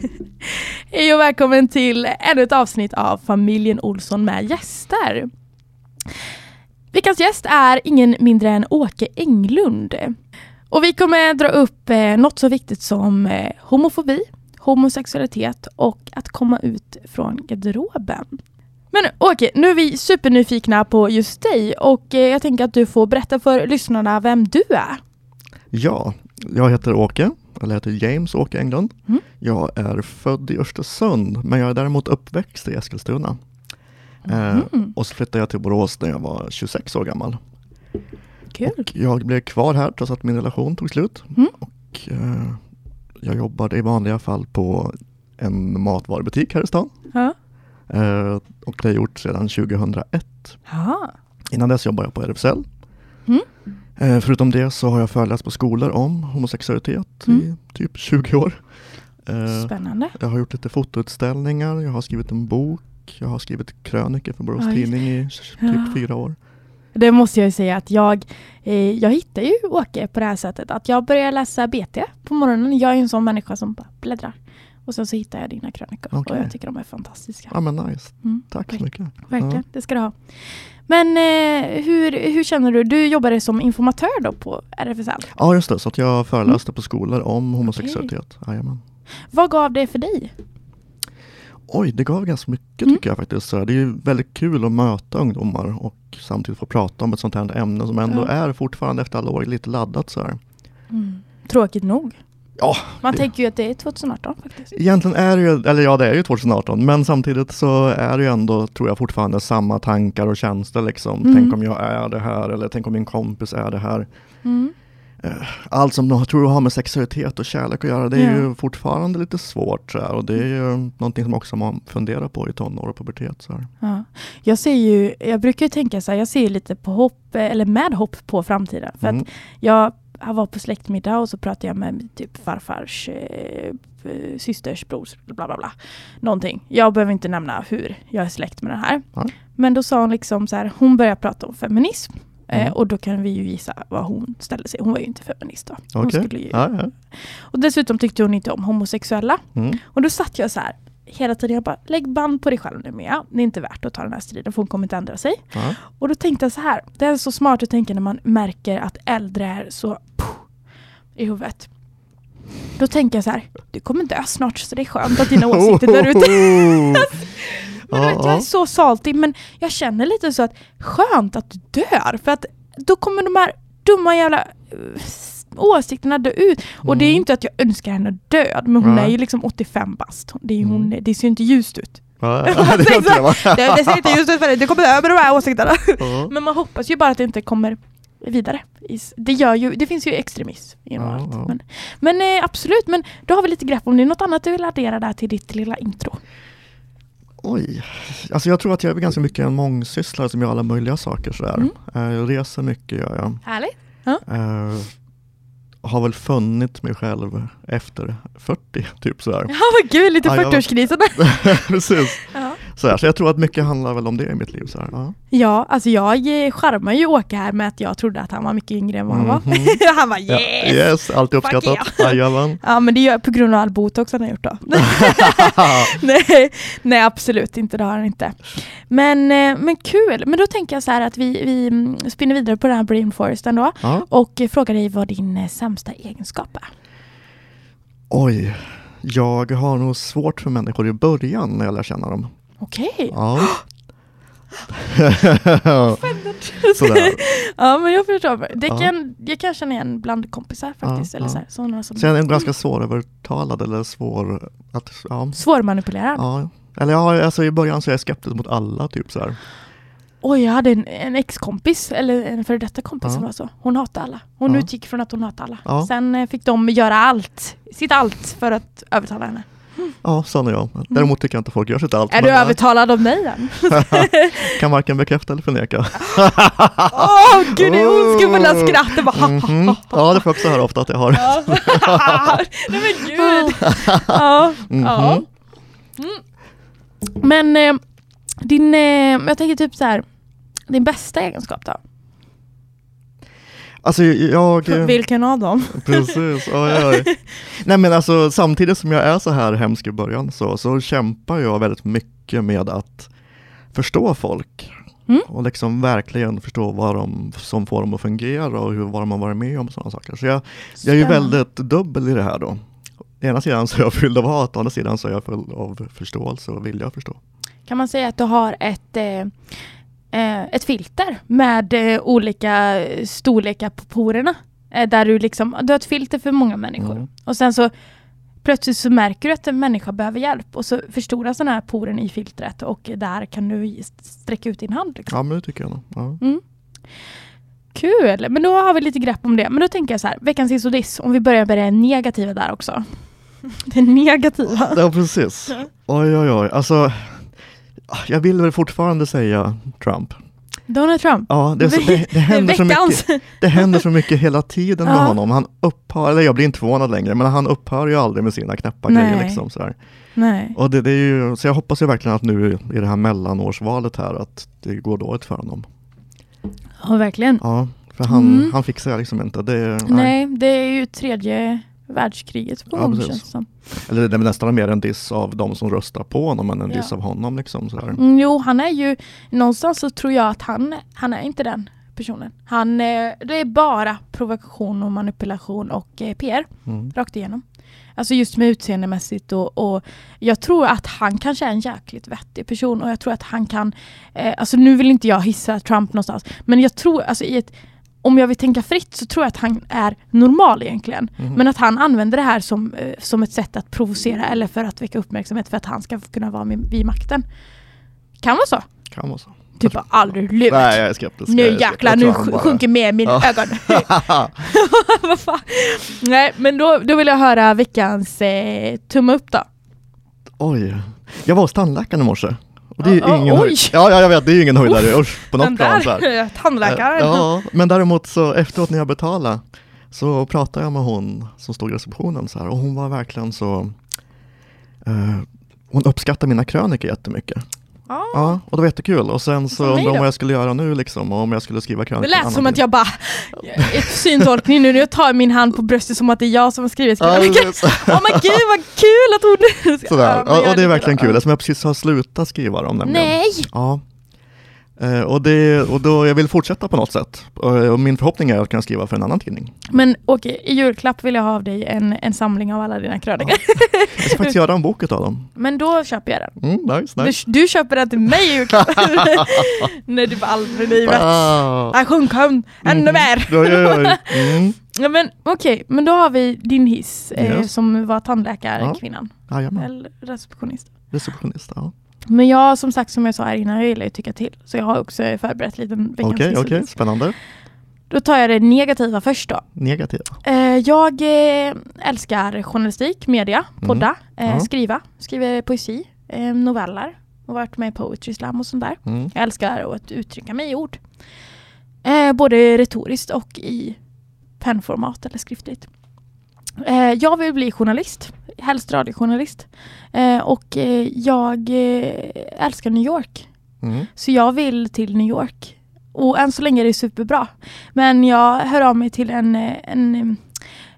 Hej och välkommen till ännu ett avsnitt av Familjen Olsson med gäster. Veckans gäst är ingen mindre än Åke Englund. Och vi kommer dra upp eh, något så viktigt som eh, homofobi, homosexualitet och att komma ut från garderoben. Men Åke, nu är vi supernyfikna på just dig och eh, jag tänker att du får berätta för lyssnarna vem du är. Ja, jag heter Åke, eller heter James Åke Englund. Mm. Jag är född i Östersund, men jag är däremot uppväxt i Eskilstuna. Eh, Mm. och så flyttade jag till Borås när jag var 26 år gammal. Kul. Och jag blev kvar här trots att min relation tog slut. Mm. Och, eh, jag jobbade i vanliga fall på en matvarubutik här i stan. Ja. Eh, och det har jag gjort sedan 2001. Ja. Innan dess jobbade jag på RFSL. Mm. Eh, förutom det så har jag föreläst på skolor om homosexualitet i Mm. typ 20 år. Eh, Spännande. jag har gjort lite fotoutställningar, jag har skrivit en bok, jag har skrivit krönikor för Borås Oj. Tidning i typ Ja. fyra år. Det måste jag ju säga att jag, eh, jag hittar ju Åke på det här sättet. Att jag börjar läsa BT på morgonen. Jag är ju en sån människa som bara bläddrar. Och sen så hittar jag dina krönikor Okej. och jag tycker de är fantastiska. Ja men nice, Mm, tack så mycket. Verkligen, det ska du ha. Men eh, hur, hur känner du? Du jobbade som informatör då på RFSL. Ja just det, så att jag föreläste på skolor om homosexualitet. Jajamän. Vad gav det för dig? Oj, det gav ganska mycket Mm. tycker jag faktiskt. Så Det är väldigt kul att möta ungdomar och samtidigt få prata om ett sånt här ämne som ändå Ja. är fortfarande efter alla år lite laddat så här. Tråkigt nog. Ja, Man det- tänker ju att det är 2018 faktiskt. Egentligen är det ju, eller ja det är ju 2018, men samtidigt så är det ju ändå, tror jag fortfarande samma tankar och känslor liksom. Mm. Tänk om jag är det här, eller tänk om min kompis är det här. Mm. Allt som jag tror har med sexualitet och kärlek att göra, det är Ja. ju fortfarande lite svårt så här, och det är ju någonting som också man funderar på i tonår och pubertet. Så här. Ja. Jag ser ju, jag brukar ju tänka så här, jag ser ju lite på hopp, eh, eller med hopp på framtiden. För Mm. att jag jag var på släktmiddag och så pratade jag med typ farfars eh, eh, systers brors, bla bla bla. Någonting. Jag behöver inte nämna hur jag är släkt med den här. Ja. Men då sa hon liksom så här, hon började prata om feminism. Eh, Mm. och då kan vi ju gissa vad hon ställde sig. Hon var ju inte feminist då. Hon skulle ju, Ja, ja. Och dessutom tyckte hon inte om homosexuella. Mm. Och då satt jag så här hela tiden, jag bara lägg band på dig själv nu Mia. Det är inte värt att ta den här striden för hon kommer inte ändra sig. Ja. Och då tänkte jag så här, det är så smart att tänka när man märker att äldre är så puh, i huvudet. Då tänker jag så här, du kommer dö snart så det är skönt att dina åsikter dör ut. Men vet, jag är så saltig men jag känner lite så att skönt att du dör för att då kommer de här dumma jävla eh, åsikterna dö ut. Och det är Mm. inte att jag önskar henne död men hon Nej. är ju liksom 85 bast. Det, är hon, Mm. det ser ju inte ljust ut. ja, ja, det det? Det, det ser inte ljust ut för dig, du kommer med de här åsikterna. Ja. Men man hoppas ju bara att det inte kommer vidare. Det, gör ju, det finns ju extremism inom Ja, allt. ja. Men, men eh, absolut, men då har vi lite grepp om det. är Något annat du vill addera där till ditt lilla intro? Oj, alltså jag tror att jag är ganska mycket en mångsysslare som gör alla möjliga saker sådär. Mm. Eh, Jag reser mycket gör jag. Härligt. Eh, har väl funnit mig själv efter 40, typ sådär. Ja vad kul, lite Ja, jag var- 40-årskrisen. Precis. Ja. Sådär. Så jag tror att mycket handlar väl om det i mitt liv. Sådär. Ja. ja, alltså jag eh, charmar ju Åke här med att jag trodde att han var mycket yngre än vad han var. Mhm. han var Ja, yes! yes, alltid uppskattat. Jajamän. Ja men det gör jag på grund av all botox han har gjort då. nej, nej absolut inte, det har han inte. Men, eh, men kul, men då tänker jag så här att vi, vi mm, spinner vidare på den här brain foresten då Ja. och frågar dig vad din eh, sämsta egenskap är. Oj, jag har nog svårt för människor i början när jag lär känna dem. Okej. Ja. Sådär. Ja men jag förstår. Det Ja. kan, jag kan känna igen bland kompisar faktiskt. Ja, eller ja. så här, sådana som jag är ganska svårövertalad eller svår att, ja. Svårmanipulerad. ja. Eller ja, alltså i början så är jag skeptisk mot alla typ så här. Oj, jag hade en, en ex-kompis, eller en före detta kompis Ja. som var så. Hon hatade alla. Hon Ja. utgick från att hon hatade alla. Ja. Sen eh, fick de göra allt, sitt allt för att övertala henne. Ja, sån är jag. Däremot tycker jag inte folk gör sitt allt. Är du jag övertalad av mig än? kan varken bekräfta eller förneka. Åh gud, det ondskefulla skrattet bara Mhm. Ja, det får jag också höra ofta att jag har. Nej men gud. Ja. ja. Mhm. Mm. Men eh, din, eh, jag tänker typ så här, din bästa egenskap då? Alltså jag... Vilken av dem? Precis, oj, oj. Nej men alltså samtidigt som jag är så här hemsk i början så, så kämpar jag väldigt mycket med att förstå folk. Mm. Och liksom verkligen förstå vad de, som får dem att fungera och hur, vad de har varit med om och sådana saker. Så jag, jag är ju väldigt dubbel i det här då. Å ena sidan så är jag fylld av hat, å andra sidan så är jag full av förståelse och vilja att förstå. Kan man säga att du har ett, eh, ett filter med eh, olika storlekar på porerna? Eh, där du liksom, du har ett filter för många människor. Mm. Och sen så plötsligt så märker du att en människa behöver hjälp och så förstoras den här poren i filtret och där kan du sträcka ut din hand. Liksom. Ja men det tycker jag nog. Ja. Kul! Men då har vi lite grepp om det. Men då tänker jag så här, veckans diss, om vi börjar med det negativa där också. Det negativa. ja precis. Oj oj oj, alltså jag vill väl fortfarande säga Trump. Donald Trump. Ja, det, så, det, det, händer så mycket, det händer så mycket hela tiden med Ja. honom. Han upphör, eller jag blir inte förvånad längre, men han upphör ju aldrig med sina knäppa Nej. grejer. Liksom, sådär. Nej. Och det, det är ju, så jag hoppas ju verkligen att nu i det här mellanårsvalet här att det går dåligt för honom. Ja, verkligen. Ja, för han, Mm. han fixar liksom inte. Det, nej. Nej, det är ju tredje världskriget på Ja, gång precis. känns det som. Eller det är nästan mer en diss av de som röstar på honom än en Ja. diss av honom. Liksom, sådär. Mm, jo, han är ju, någonstans så tror jag att han, han är inte den personen. Han, eh, det är bara provokation och manipulation och eh, PR Mm. rakt igenom. Alltså just med utseendemässigt och, och jag tror att han kanske är en jäkligt vettig person och jag tror att han kan, eh, alltså nu vill inte jag hissa Trump någonstans, men jag tror alltså i ett om jag vill tänka fritt så tror jag att han är normal egentligen. Mhm. Men att han använder det här som, eh, som ett sätt att provocera eller för att väcka uppmärksamhet för att han ska kunna vara med, vid makten. Kan vara så. Kan vara så. Typ aldrig lurat. Nej, jag är skeptisk. Nu jäklar, Jag nu bara- sjunker med mina Ja. ögon. Vad fan? Nej, men då, då vill jag höra veckans eh, tumme upp då. Oj, jag var hos tandläkaren i morse. Det är ja, ingen höjd. Ja, ja, jag vet, det är ingen höjdare usch, på något plan. Här. där tandläkaren. Ja, men däremot så efteråt när jag betalade så pratade jag med hon som stod i receptionen så här och hon var verkligen så eh, hon uppskattar mina krönikor jättemycket. Ja. Ja, och det var jättekul. Och sen så undrade hon vad jag skulle göra nu liksom, och om jag skulle skriva Det krönikor. lät som att jag bara, ett syntolkning nu, nu tar jag min hand på bröstet som att det är jag som har skrivit krönikan. Åh men gud vad kul att hon... Sådär. Ja, och det är verkligen kul, eftersom jag precis har slutat skriva dem nämligen. Nej! Ja. Eh, och, det, och då, jag vill fortsätta på något sätt. Och, och min förhoppning är att kunna skriva för en annan tidning. Men okej, i julklapp vill jag ha av dig en, en samling av alla dina krönikor. Jag ska faktiskt göra en bok utav dem. Men då köper jag den. Mm, nice, nice. Du, du köper den till mig i julklapp. Nej du var aldrig livet. Ah. Jag sjunker ännu Mhm. mer. Oj, oj. Mm. Ja, men okej, men då har vi din hiss eh, Yes. som var tandläkarkvinnan. Jajamän, Eller receptionist. receptionist. Ja. Men jag som sagt som jag sa här innan, jag gillar ju att tycka till. Så jag har också förberett lite veckans Okej, och okej, diss. spännande. Då tar jag det negativa först då. Negativa. Eh, jag eh, älskar journalistik, media, Mm. podda, Ja. skriva, skriver poesi, noveller och varit med i Poetry Slam och sånt där. Mm. Jag älskar att uttrycka mig i ord. Både retoriskt och i pennformat eller skriftligt. Jag vill bli journalist, helst radiojournalist. Eh, och eh, jag eh, älskar New York. Mm. Så jag vill till New York. Och än så länge är det superbra. Men jag hör av mig till en, eh, en eh,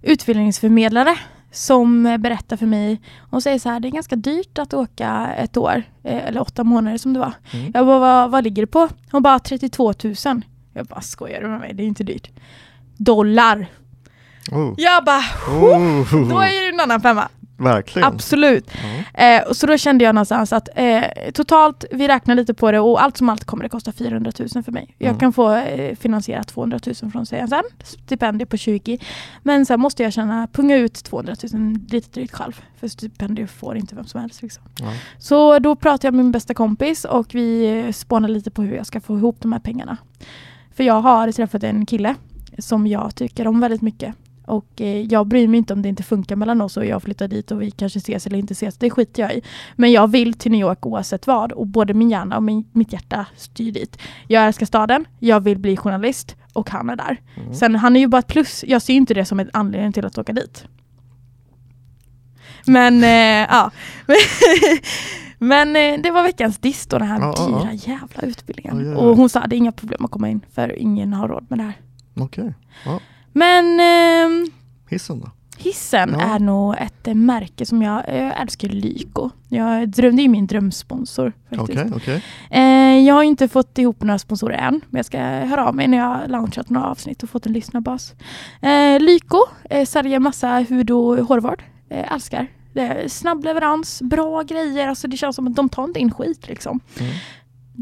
utbildningsförmedlare som berättar för mig. Hon säger så här, det är ganska dyrt att åka ett år. Eller åtta månader som det var. Mm. Jag bara, vad, vad ligger det på? Hon bara, 32 000. Jag bara, skojar du med mig? Det är inte dyrt. Dollar. Oh. Jag bara, Oh. då är det en annan femma. Verkligen. Absolut. Ja. Eh, och så då kände jag någonstans att eh, totalt, vi räknar lite på det och allt som allt kommer det kosta 400 000 för mig. Jag Mm. kan få eh, finansiera 200 000 från CSN, stipendier på 20. Men sen måste jag känna, punga ut 200 000 lite drygt själv. För stipendier får inte vem som helst. Liksom. Ja. Så då pratade jag med min bästa kompis och vi eh, spånade lite på hur jag ska få ihop de här pengarna. För jag har träffat en kille som jag tycker om väldigt mycket. Och eh, jag bryr mig inte om det inte funkar mellan oss och jag flyttar dit och vi kanske ses eller inte ses. Det skiter jag i. Men jag vill till New York oavsett vad. Och både min hjärna och min, mitt hjärta styr dit. Jag älskar staden, jag vill bli journalist och han är där. Mm. Sen han är ju bara ett plus. Jag ser inte det som en anledning till att åka dit. Men eh, ja. Men eh, det var veckans diss då, den här ja. dyra jävla utbildningen. Oj, oj. Och hon sa att det är inga problem att komma in för ingen har råd med det här. Okej. Ja. Men ehm, Hissen då? hissen Ja. är nog ett eh, märke som jag, jag älskar Lyko. Jag drömde ju min drömsponsor. Faktiskt. Okej, okej. Eh, jag har inte fått ihop några sponsorer än, men jag ska höra av mig när jag har launchat några avsnitt och fått en lyssnarbas. Eh, Lyko eh, säljer massa hud och hårvård. Eh, älskar. Snabb leverans, bra grejer, alltså det känns som att de tar inte in skit liksom. Mm.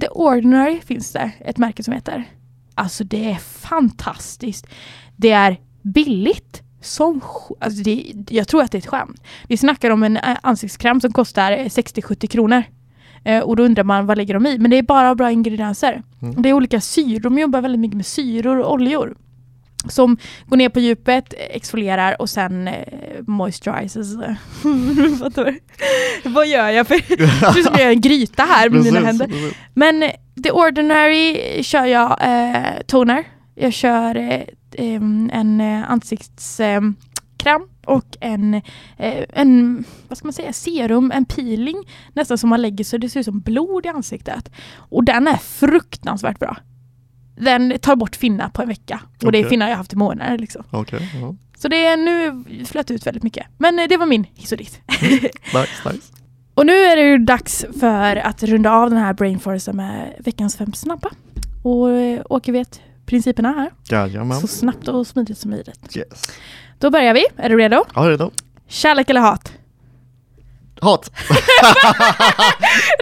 The Ordinary finns det ett märke som heter. Alltså det är fantastiskt. Det är billigt som alltså det, Jag tror att det är ett skämt. Vi snackar om en eh, ansiktskräm som kostar eh, 60-70 kronor. Eh, och då undrar man vad lägger de i? Men det är bara bra ingredienser. Mm. Det är olika syror. De jobbar väldigt mycket med syror och oljor. Som går ner på djupet, eh, exfolierar och sen eh, moisturizes. Vad gör jag? För det som jag en gryta här med mina händer. precis. Men eh, The Ordinary kör jag eh, toner. Jag kör eh, en eh, ansiktskräm och en, eh, en, vad ska man säga, serum, en peeling. Nästan som man lägger så det ser ut som blod i ansiktet. Och den är fruktansvärt bra. Den tar bort finnar på en vecka. Och det är finnar jag haft i månader. Liksom. Okej, ja. Så det är nu flöt ut väldigt mycket. Men eh, det var min hiss och diss. Nice, nice. Och nu är det ju dags för att runda av den här brainforcen med veckans fem snabba. Och Åke vet principerna här. Jajamän. Så snabbt och smidigt som möjligt. Yes. Då börjar vi. Är du redo? Ja, redo. Kärlek eller hat? Hat!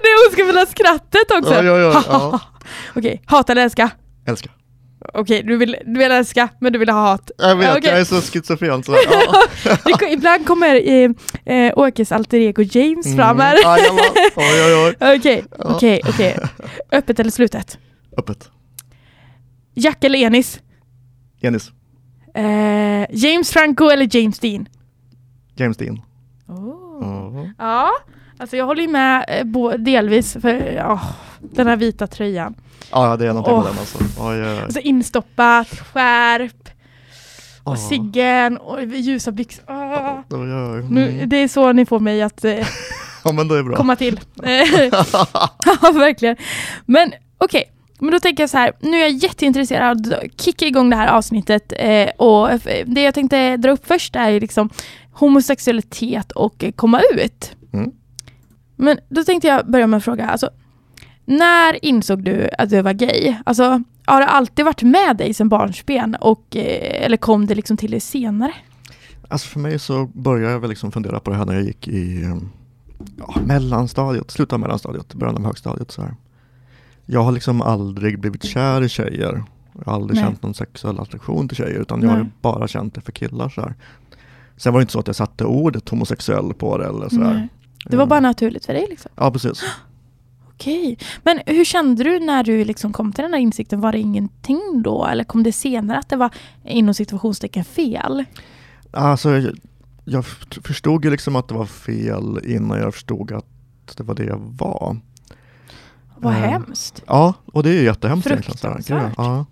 Det är oskrivna skrattet också. Oj, oj, ja. Okej, hat eller älska? Älskar. Okej, du, vill, du vill älska men du vill ha hat. Jag vet, Okej. jag är så schizofren så ja. Det, ibland kommer eh, eh, Åkes alter ego James fram här. Mm, oj, oj. Okej, Ja. okej, okej. Öppet eller slutet? Öppet. Jack eller Enis? Janis. Eh, James Franco eller James Dean? James Dean. Oh. Ja. Ja, alltså jag håller ju med eh, delvis för ja, den här vita tröjan. Ja, det är någonting Åh. med den alltså. Oj, oj, oj. Alltså instoppat, skärp och Ja. ciggen och ljusa byxor. Oj, oj. Nu, Mm. det är så ni får mig att eh, Ja, men det komma till. Ja, verkligen. Men okej, men då tänker jag så här. Nu är jag jätteintresserad av att kicka igång det här avsnittet. Eh, och eh, det jag tänkte dra upp först är liksom homosexualitet och eh, komma ut. Mm. Men då tänkte jag börja med en fråga. Alltså, när insåg du att du var gay? Alltså, har det alltid varit med dig sedan barnsben? Och, eh, eller kom det liksom till dig senare? Alltså för mig så började jag väl liksom fundera på det här när jag gick i ja, mellanstadiet, slutet av mellanstadiet, början av högstadiet. Så här. Jag har liksom aldrig blivit kär i tjejer. Jag har aldrig Nej. känt någon sexuell attraktion till tjejer utan jag har Nej. bara känt det för killar. Så här. Sen var det inte så att jag satte ordet homosexuell på det eller så här. Nej. Det var Eh, bara naturligt för dig liksom? Ja precis. Okej. Men hur kände du när du liksom kom till den här insikten? Var det ingenting då? Eller kom det senare att det var inom situationstecken fel? Alltså, jag, jag förstod ju liksom att det var fel innan jag förstod att det var det jag var. Vad Eh, hemskt. Ja, och det är ju jättehemskt. Fruktansvärt. Ja.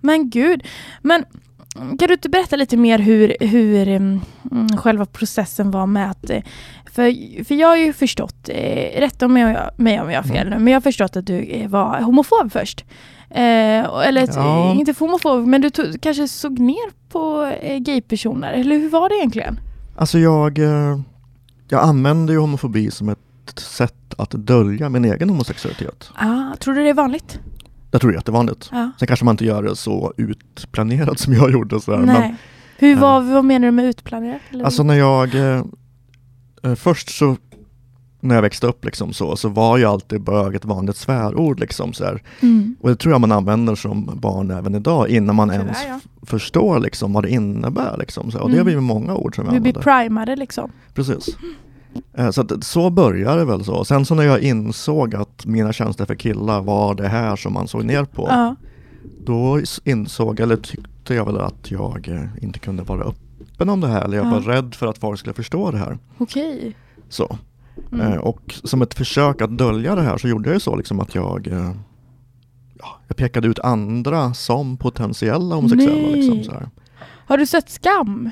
Men gud. Men kan du inte berätta lite mer hur, hur mm, själva processen var med att... eh, För, för jag har ju förstått, eh, rätta om jag, mig om jag har fel Mm. nu, men jag har förstått att du eh, var homofob först. Eh, eller Ja. inte homofob, men du tog, kanske såg ner på eh, gaypersoner. Eller hur var det egentligen? Alltså jag, eh, jag använder ju homofobi som ett sätt att dölja min egen homosexualitet. Ah, tror du det är vanligt? Jag tror det är jättevanligt. Ja. Sen kanske man inte gör det så utplanerat som jag gjorde. Så här. Nej. Men, Hur, eh, vad, vad menar du med utplanerat? Eller? alltså när jag, eh, eh, först så när jag växte upp liksom så, så var ju alltid bög ett vanligt svärord liksom så mm. Och det tror jag man använder som barn även idag innan man Tyvärr, ens ja. förstår liksom vad det innebär liksom. Så, och det Mm. har vi många ord som vi Vi blir använder. primade liksom. Precis. Eh, Så, att, så började det väl så. Sen så när jag insåg att mina känslor för killar var det här som man såg ner på. Ja. Då insåg, eller tyckte jag väl att jag eh, inte kunde vara öppen om det här. Eller jag Ja. var rädd för att folk skulle förstå det här. Okej. Så. Mm. Eh, Och som ett försök att dölja det här så gjorde jag ju så liksom att jag eh, ja, jag pekade ut andra som potentiella homosexuella. Liksom, så här. Har du sett Skam?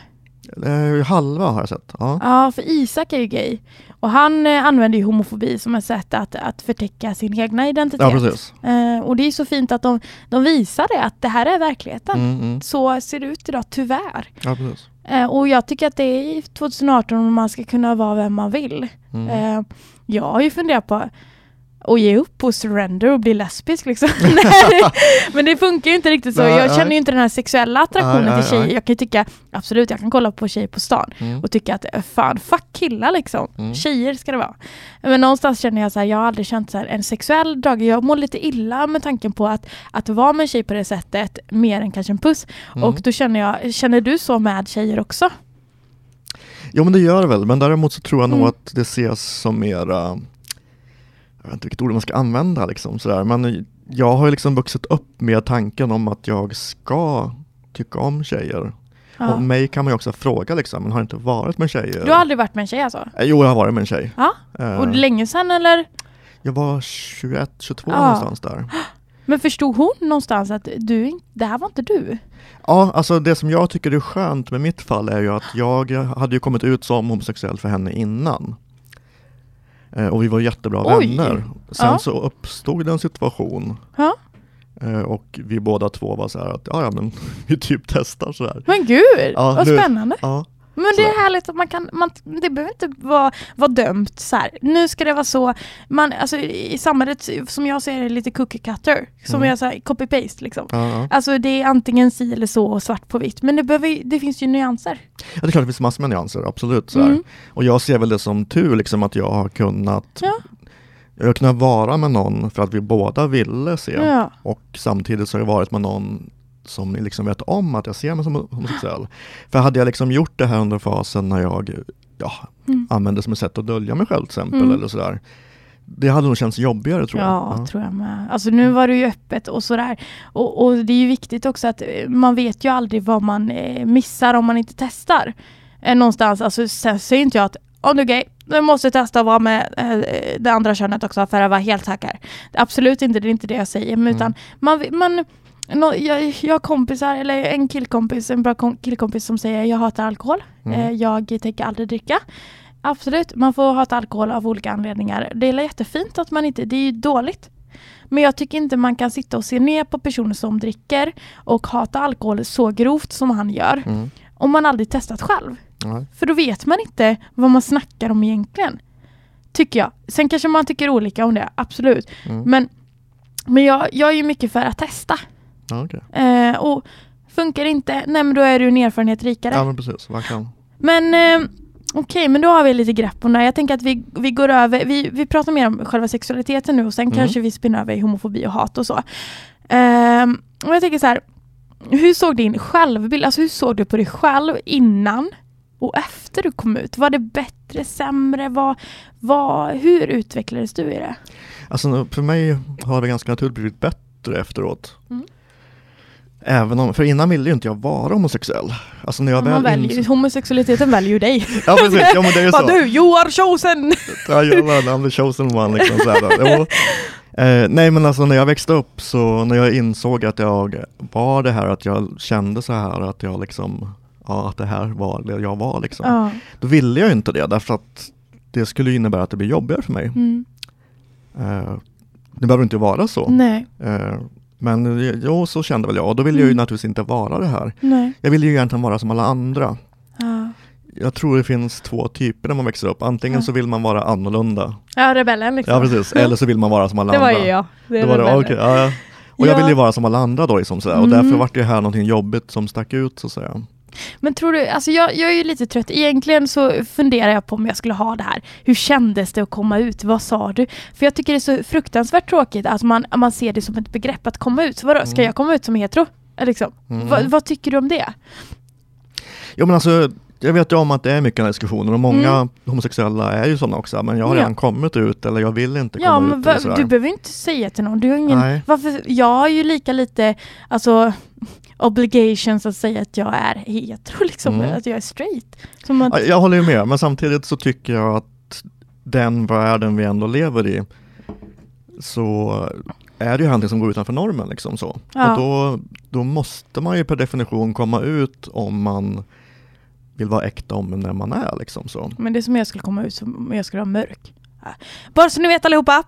Eh, halva har jag sett. Ja. Ja, för Isak är ju gay. Och han eh, använder ju homofobi som ett sätt att, att förtäcka sin egna identitet. ja, precis. Eh, och det är så fint att de, de visar det, att det här är verkligheten. Mm, mm. Så ser det ut idag, tyvärr. Ja, precis. Eh, och jag tycker att det är 2018 och man ska kunna vara vem man vill. Mm. Eh, jag har ju funderat på att ge upp och surrender och bli lesbisk liksom. Men det funkar ju inte riktigt så. Jag känner ju inte den här sexuella attraktionen till tjejer. Jag kan ju tycka, absolut, jag kan kolla på tjejer på stan Mm. och tycka att eh, fan, fuck killar liksom. Mm. Tjejer ska det vara. Men någonstans känner jag så här, jag har aldrig känt så här, en sexuell drag. Jag mår lite illa med tanken på att, att vara med en tjej på det sättet, mer än kanske en puss. Mm. Och då känner jag, känner du så med tjejer också? Jo men det gör det väl, men däremot så tror jag nog Mm. att det ses som mera, jag vet inte vilket ord man ska använda liksom sådär, men jag har ju liksom vuxit upp med tanken om att jag ska tycka om tjejer. Ja. Och mig kan man ju också fråga liksom, men har inte varit med tjejer? Du har aldrig varit med en tjej alltså? Eh, Jo, jag har varit med en tjej. Ja. Eh, Och länge sedan eller? jag var 21, 22 Ja. någonstans där. Men förstod hon någonstans att du, det här var inte du? Ja, alltså det som jag tycker är skönt med mitt fall är ju att jag hade ju kommit ut som homosexuell för henne innan. Eh, och vi var jättebra Oj! vänner. Sen Ja. så uppstod det en situation Ja. eh, och vi båda två var så här att ja, ja men vi typ testar sådär. Men gud, Ja, vad nu- spännande. Ja, Men det är härligt att man kan, man, det behöver inte vara, vara dömt så här. Nu ska det vara så, man, alltså i samhället som jag ser det lite cookie cutter, som Mm. jag säger copy-paste liksom. ja, ja. Alltså det är antingen si eller så och svart på vitt, men det, behöver, det finns ju nyanser. ja, det är klart det finns massor med nyanser, absolut. Så. Mm. Och jag ser väl det som tur liksom att jag har kunnat Ja. jag har kunnat vara med någon för att vi båda ville se. Ja. Och samtidigt så har jag varit med någon som ni liksom vet om att jag ser mig som homosexuell. För hade jag liksom gjort det här under fasen när jag ja, Mm. använde som ett sätt att dölja mig själv till exempel Mm. eller sådär. Det hade nog känts jobbigare tror jag. Ja, tror jag med. Alltså nu var det ju öppet och sådär. Och, och det är ju viktigt också att eh, man vet ju aldrig vad man eh, missar om man inte testar. Eh, någonstans, alltså sen säger inte jag att om du är gay, du måste testa att vara med det andra könet också för att vara helt säker. Absolut inte, det är inte det jag säger. Men Mm. utan man, man, nå- jag, jag har kompisar, eller en killkompis, en bra kom- killkompis som säger jag hatar alkohol. Mm. Eh, jag tänker aldrig dricka. Absolut, man får hata alkohol av olika anledningar. Det är jättefint att man inte, det är ju dåligt. Men jag tycker inte man kan sitta och se ner på personer som dricker och hata alkohol så grovt som han gör. Mm. Om man aldrig testat själv. Nej. För då vet man inte vad man snackar om egentligen. Tycker jag. Sen kanske man tycker olika om det, absolut. Mm. Men, men jag, jag är ju mycket för att testa. Ja, okej. Eh, och funkar inte, nej men då är du en erfarenhet rikare. ja men precis, verkligen. Men eh, okej, men då har vi lite grepp om det. Jag tänker att vi, vi går över, vi, vi pratar mer om själva sexualiteten nu och sen Mm. kanske vi spinner över i homofobi och hat och så. Ehm, och jag tänker så här, hur såg din självbild, alltså hur såg du på dig själv innan och efter du kom ut? Var det bättre, sämre? Vad, vad, hur utvecklades du i det? Alltså för mig har det ganska naturligt blivit bättre efteråt. Mm. Även om, för innan ville ju inte jag vara homosexuell. Alltså när jag väl väljer, insåg- homosexualiteten väljer ju dig. Ja precis, ja men det är ju så. du, you are chosen! Jajamän, I'm the chosen one liksom så här, eh, Nej men alltså när jag växte upp så när jag insåg att jag var det här, att jag kände så här att jag liksom, ja att det här var det jag var liksom. Ja. Då ville jag inte det därför att det skulle innebära att det blir jobbigare för mig. Mm. Eh, det behöver inte vara så. Nej, Eh, men eh, jo, så kände väl jag och då ville jag ju Mm. naturligtvis inte vara det här. nej. Jag ville ju egentligen vara som alla andra. Ja. Jag tror det finns två typer när man växer upp. Antingen Ja. så vill man vara annorlunda. Ja, rebellen liksom. Ja precis, eller så vill man vara som alla Det var andra. ju jag. Det Det var det, ja. Och jag Ja. ville ju vara som alla andra då liksom sådär. och Mm. därför var det här någonting jobbigt som stack ut så att säga. Men tror du, alltså jag, jag är ju lite trött. Egentligen så funderar jag på om jag skulle ha det här. Hur kändes det att komma ut? Vad sa du? För jag tycker det är så fruktansvärt tråkigt att man, man ser det som ett begrepp att komma ut. Så vadå, ska Mm. jag komma ut som hetero? Liksom. Mm. Va, vad tycker du om det? Jo men alltså, jag vet ju om att det är mycket diskussioner och många Mm. homosexuella är ju sådana också. Men jag har Ja. redan kommit ut eller jag vill inte Ja, komma men ut. sådär. du behöver inte säga till någon. Du har ingen, Nej. varför, jag har ju lika lite alltså, obligations att säga att jag är hetero, liksom, Mm. att jag är straight. Som att, Ja, Jag håller ju med, men samtidigt så tycker jag att den världen vi ändå lever i så är det ju någonting som går utanför normen. Liksom så. Ja. Och då, då måste man ju per definition komma ut om man vill vara äkta om när man är liksom så. Men det är som om jag skulle komma ut som om jag skulle vara mörk. Bara så ni vet allihopa,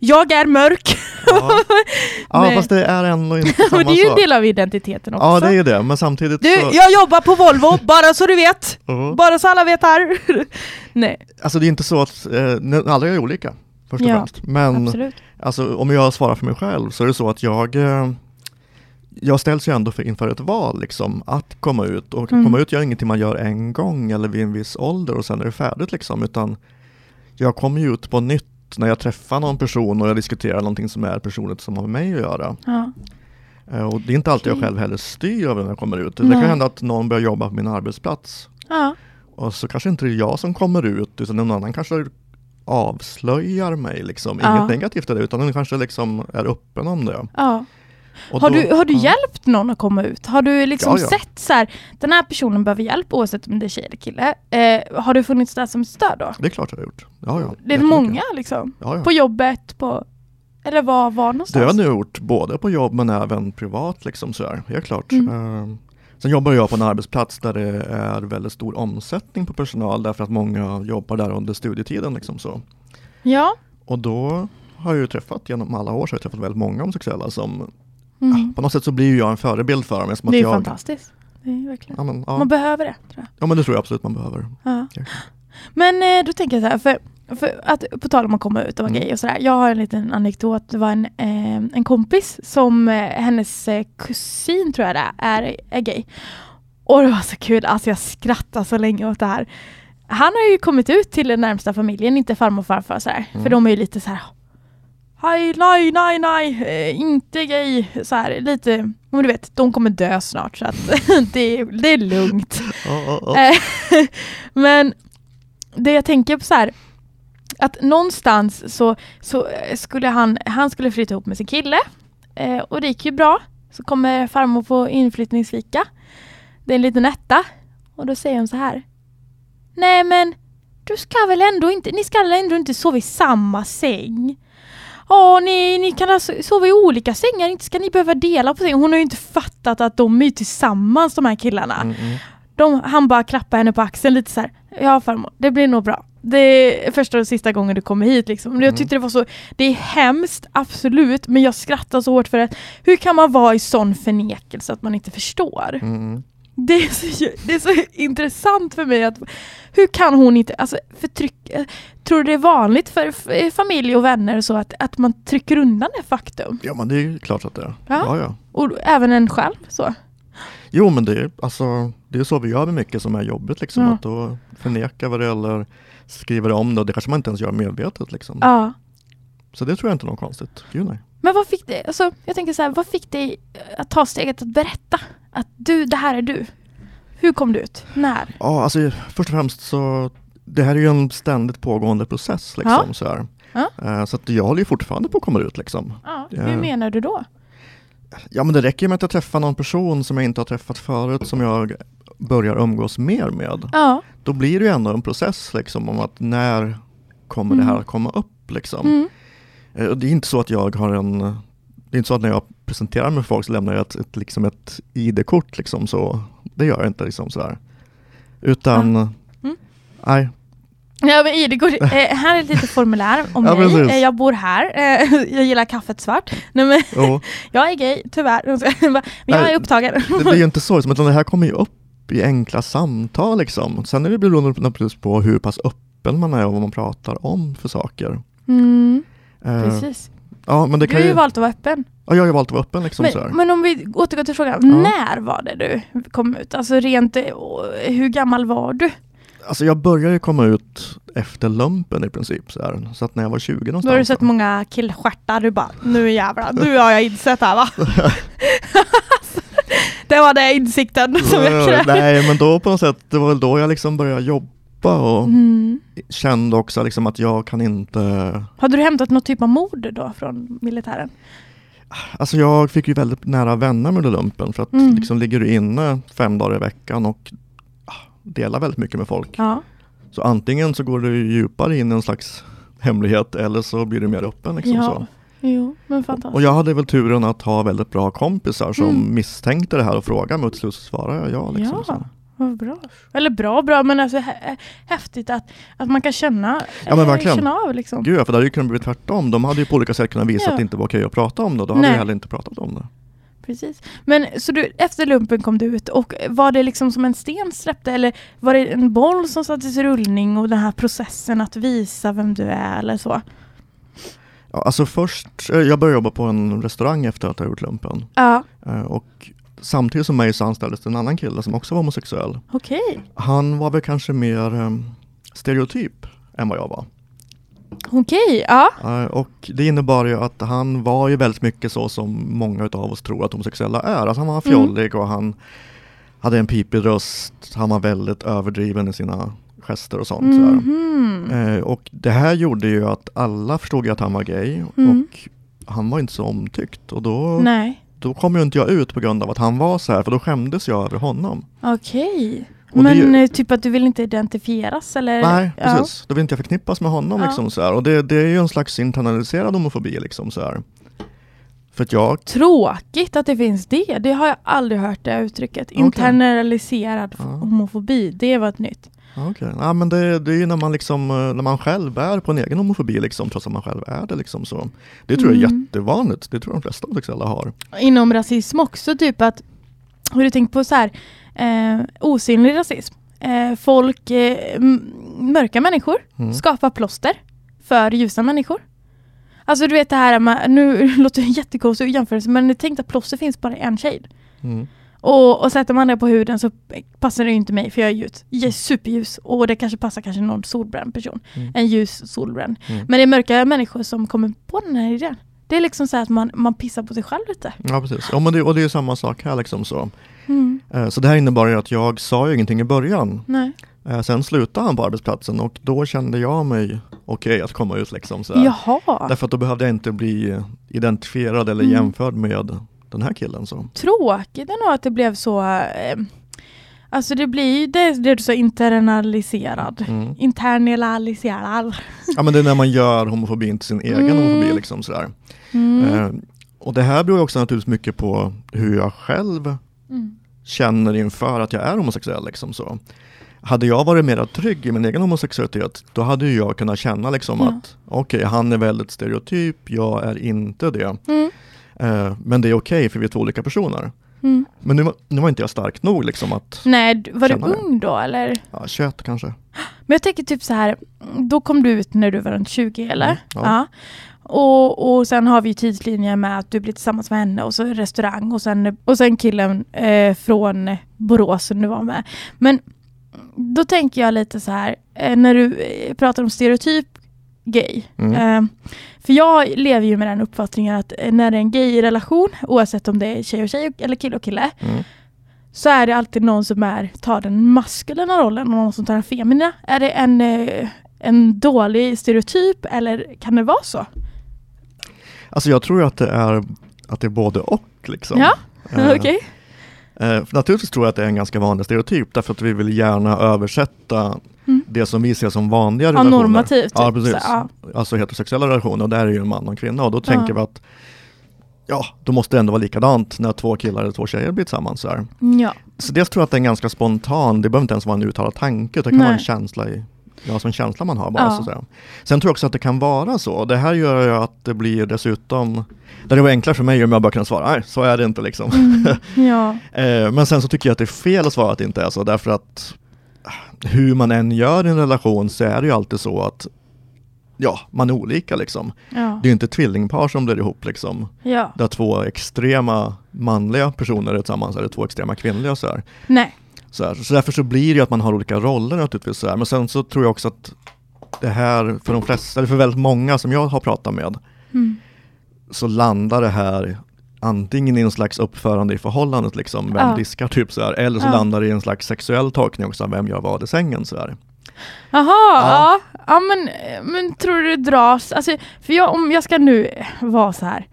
jag är mörk. Ja, ja fast det är ändå inte samma och det är ju en sak. del av identiteten också. Ja det är ju det, men samtidigt Du, så... jag jobbar på Volvo, bara så du vet. Ja. Bara så alla vet här. Nej, Alltså det är inte så att, eh, alla är olika först och Ja, främst. Men absolut. alltså, om jag svarar för mig själv så är det så att jag eh, jag ställs ju ändå för, inför ett val liksom, att komma ut och Mm. komma ut gör ingenting man gör en gång eller vid en viss ålder och sen är det färdigt liksom utan jag kommer ju ut på nytt när jag träffar någon person och jag diskuterar någonting som är personligt som har med mig att göra. Ja. Eh, Och det är inte alltid jag Okej. själv heller styr över när jag kommer ut. Det Nej. kan hända att någon börjar jobba på min arbetsplats Ja. och så kanske inte det är jag som kommer ut utan någon annan kanske avslöjar mig liksom. Ja. Inget negativt i det utan den kanske liksom är öppen om det. Ja. Och Har, då- du, har du ja. hjälpt någon att komma ut? Har du liksom Ja, ja. sett så här, den här personen behöver hjälp oavsett om det är tjej eller kille. Eh, har du funnits där som stöd då? Det är klart jag har gjort. Ja, ja. Det är många liksom? På jobbet? På, eller var, var Det någonstans? har jag nu gjort både på jobb men även privat liksom så här. Helt klart. Mm. Eh, Sen jobbar jag på en arbetsplats där det är väldigt stor omsättning på personal därför att många jobbar där under studietiden liksom så. Ja. Och då har jag ju träffat, genom alla år så har jag träffat väldigt många homosexuella som Mm. på något sätt så blir jag en förebild för dem. Det är jag, fantastiskt. Det är verkligen. Ja, men, ja. Man behöver det. Tror jag. ja men det tror jag absolut man behöver. Ja. Men eh, då tänker jag så här, för, för att på tal om att komma ut och vara Mm. gay och sådär. Jag har en liten anekdot. Det var en, eh, en kompis som eh, hennes eh, kusin tror jag det är, är, är gay. Och det var så kul, alltså jag skrattade så länge åt det här. Han har ju kommit ut till den närmsta familjen, inte farmor och farfar och sådär. Mm. För de är ju lite så här. Hej, nej, nej, nej, eh, inte gay. Så här, lite, men du vet, de kommer dö snart så att det, är- det är lugnt. Ja, ja. Eh, Men det jag tänker på så här, att någonstans så, så skulle han, han skulle flytta ihop med sin kille eh, och det gick ju bra. Så kommer farmor på inflyttningsfika. Det är en liten etta och då säger hon så här. Nej men du ska väl ändå inte, ni ska väl ändå inte sova i samma säng? Ja, ni, ni kan alltså sova i olika sängar, inte ska ni behöva dela på säng. Hon har ju inte fattat att de är tillsammans de här killarna. Mm, mm. De, han bara klappar henne på axeln lite så här. Ja farmor, det blir nog bra. Det är första och sista gången du kommer hit liksom. Jag Mm. tyckte det var så, det är hemskt, absolut, men jag skrattar så hårt för att hur kan man vara i sån förnekelse att man inte förstår? Mm, mm. Det är så, det är så intressant för mig att hur kan hon inte, alltså förtryck, tror du det är vanligt för familj och vänner så att, att man trycker undan det faktum? Ja men det är klart att det är. Ja. Ja, ja. Och även en själv så? Jo men det är, alltså, det är så vi gör med mycket som är jobbigt liksom. Ja. Att då förneka vad det är eller skriver om det och det kanske man inte ens gör medvetet liksom. Ja. Så det tror jag inte är något konstigt. Gud nej. Men vad fick dig, alltså, jag tänker så här, vad fick dig att ta steget att berätta att du, det här är du? Hur kom du ut? När? Ja alltså först och främst så det här är ju en ständigt pågående process liksom. Ja. Så, här. Ja. Eh, så att jag håller ju fortfarande på att komma ut liksom. Ja, hur menar du då? Ja men det räcker med att jag träffar någon person som jag inte har träffat förut som jag börjar umgås mer med. Ja. Då blir det ju ändå en process liksom om att när kommer det här Mm. att komma upp liksom. Mm. Eh, Det är inte så att jag har en det är inte så att när jag presenterar mig för folk så lämnar jag ett, ett, liksom ett ID-kort liksom så. Det gör jag inte liksom sådär. Utan, Mm. nej, Ja, men ID-kort, eh, här är ett litet formulär om Ja, mig. Eh, jag bor här, eh, jag gillar kaffet svart. Nej, men, jo, jag är gay, tyvärr. men jag Nej, är upptagen. det blir ju inte så, liksom, utan det här kommer ju upp i enkla samtal liksom. Sen är det beroende naturligtvis på hur pass öppen man är och vad man pratar om för saker. Mm, Eh, precis. Ja, men det Du kan har ju valt att vara öppen. ja, jag har ju valt att vara öppen liksom så här. Men, men om vi återgår till frågan, Ja. när var det du kom ut? Alltså rent, eh, hur gammal var du? Alltså jag började ju komma ut efter lumpen i princip så här. Så att när jag var 20 någonstans. Då har du sett många killstjärtar, du bara nu jävlar, nu har jag insett här va? det var den insikten som jag krävde. Nej men då på något sätt, det var väl då jag liksom började jobba och Mm. kände också liksom att jag kan inte Hade du hämtat något typ av mord då från militären? Alltså jag fick ju väldigt nära vänner med lumpen för att Mm. liksom ligger du inne fem dagar i veckan och ah, delar väldigt mycket med folk. Ja. Så antingen så går du djupare in i en slags hemlighet eller så blir du mer öppen. Liksom Ja, så. Jo, men fantastiskt. Och jag hade väl turen att ha väldigt bra kompisar som Mm. misstänkte det här och frågade mig och till slut så svarade jag ja. Liksom, Ja. Vad bra. Eller bra bra men alltså hä- häftigt att, att man kan känna, Ja, men eh, verkligen. känna av liksom. Gud ja, för det hade ju kunnat bli tvärtom. De hade ju på olika sätt kunnat visa Ja. att det inte var okej att prata om det. Då hade Nej. vi heller inte pratat om det. Precis. Men så du, efter lumpen kom du ut och var det liksom som en sten släppte eller var det en boll som sattes i rullning och den här processen att visa vem du är eller så? Ja, alltså först, eh, jag började jobba på en restaurang efter att ha gjort lumpen. Ja, Eh, Och samtidigt som mig så anställdes en annan kille som också var homosexuell. okej. Han var väl kanske mer em, stereotyp än vad jag var. Okej, ja. Eh, Och det innebar ju att han var ju väldigt mycket så som många utav oss tror att homosexuella är. Alltså han var fjollig och han hade en pipig röst. Han var väldigt överdriven i sina gester och sånt. sådär. Mhm. Eh, Och det här gjorde ju att alla förstod att han var gay Mm. och han var inte så omtyckt. Och då, Nej, då kom ju inte jag ut på grund av att han var så här för då skämdes jag över honom. okej. Och Men ju- eh, typ att du vill inte identifieras eller? Nej, Ja. precis. Då vill inte jag förknippas med honom. Ja. Liksom, så här. Och det, det är ju en slags internaliserad homofobi. Liksom, så här. För att jag, Tråkigt att det finns det. Det har jag aldrig hört det uttrycket. Internaliserad Ja. homofobi, det var ett nytt. Okej. ja, men det, det är ju när man, liksom, eh, när man själv bär på en egen homofobi, liksom, trots att man själv är det. Liksom, så. Det tror jag är Mm. jättevanligt. Det tror jag de flesta homosexuella har. Inom rasism också, typ att har du tänkt på så här eh, osynlig rasism? Eh, folk, eh, mörka människor Mm. skapar plåster för ljusa människor. Alltså du vet det här, med, nu låter det jättekonstigt jämföra men tänk att plåster finns bara i en shade. Mm. Och, och sätter man det på huden så passar det inte mig för jag är ljus, jag är superljus och det kanske passar kanske någon solbränd person. Mm. En ljus solbränd. Mm. Men det är mörka människor som kommer på den här idén. Det är liksom så att man, man pissar på sig själv lite. Ja, precis. Ja, men det, och det är samma sak här. Liksom, så. Mm. Eh, så det här innebar ju att jag sa ju ingenting i början. Nej. Eh, sen slutade han på arbetsplatsen och då kände jag mig okej att komma ut. Liksom, så Därför att då behövde jag inte bli identifierad eller Mm. jämförd med den här killen. Så. tråkigt ändå att det blev så... Eh, alltså det blir ju det, det du sa, internaliserad. Mm. Internaliserad. Ja men det är när man gör homofobin till sin egen Mm. homofobi. Liksom, sådär. Mm. Eh, och det här beror också naturligtvis mycket på hur jag själv Mm. känner inför att jag är homosexuell. Liksom, så. Hade jag varit mer trygg i min egen homosexualitet, då hade jag kunnat känna liksom Ja. att okej, han är väldigt stereotyp, jag är inte det. Mm. Eh, men det är okej för vi är två olika personer. Mm. Men nu, nu var inte jag stark nog liksom att, Nej, var du Känna det. ung då eller? ja, 21 kanske. Men jag tänker typ så här, då kom du ut när du var runt 20 eller? Mm, ja. Och, och sen har vi tidslinjen med att du blir tillsammans med henne och så restaurang och sen, och sen killen eh, från Borås som du var med. Men då tänker jag lite så här, eh, när du eh, pratar om stereotyp gay. Mm. Eh, för jag lever ju med den uppfattningen att eh, när det är en gay-relation, oavsett om det är tjej och tjej eller kille och kille, Mm. så är det alltid någon som är, tar den maskulina rollen och någon som tar den feminina. Är det en, eh, en dålig stereotyp eller kan det vara så? Alltså jag tror att det är, att det är både och. Liksom. Ja, Eh, Okej. eh, för naturligtvis tror jag att det är en ganska vanlig stereotyp därför att vi vill gärna översätta Mm. Det som vi ser som vanliga Ja, relationer. normativt. Ja, typ. precis. Så, ja. Alltså heterosexuella relationer, där är ju en man och en kvinna och då tänker vi att ja, då måste det ändå vara likadant när två killar eller två tjejer blir tillsammans. Så, här. ja. så dels tror jag att det är en ganska spontan, det behöver inte ens vara en uttalad tanke, det kan Nej. vara en känsla i Ja, som känsla man har bara. Ja. Så att säga. Sen tror jag också att det kan vara så. Det här gör ju att det blir dessutom, där det var enklare för mig om jag bara kunde svara, nej så är det inte liksom. Mm, ja. Eh, men sen så tycker jag att det är fel att svara att det inte är så, därför att hur man än gör i en relation så är det ju alltid så att ja, man är olika liksom. Ja. Det är ju inte tvillingpar som blir ihop liksom. ja. Där två extrema manliga personer är tillsammans eller två extrema kvinnliga så här. Nej. Så, här. så därför så blir det ju att man har olika roller naturligtvis. Så här. Men sen så tror jag också att det här för de flesta, eller för väldigt många som jag har pratat med, Mm. så landar det här antingen i en slags uppförande i förhållandet, liksom, vem Ja. diskar typ så här, eller så Ja. landar det i en slags sexuell tolkning också, vem gör vad i sängen. Så här. Jaha, ja. ja. men, men tror du det dras, alltså, för jag, om jag ska nu vara så här,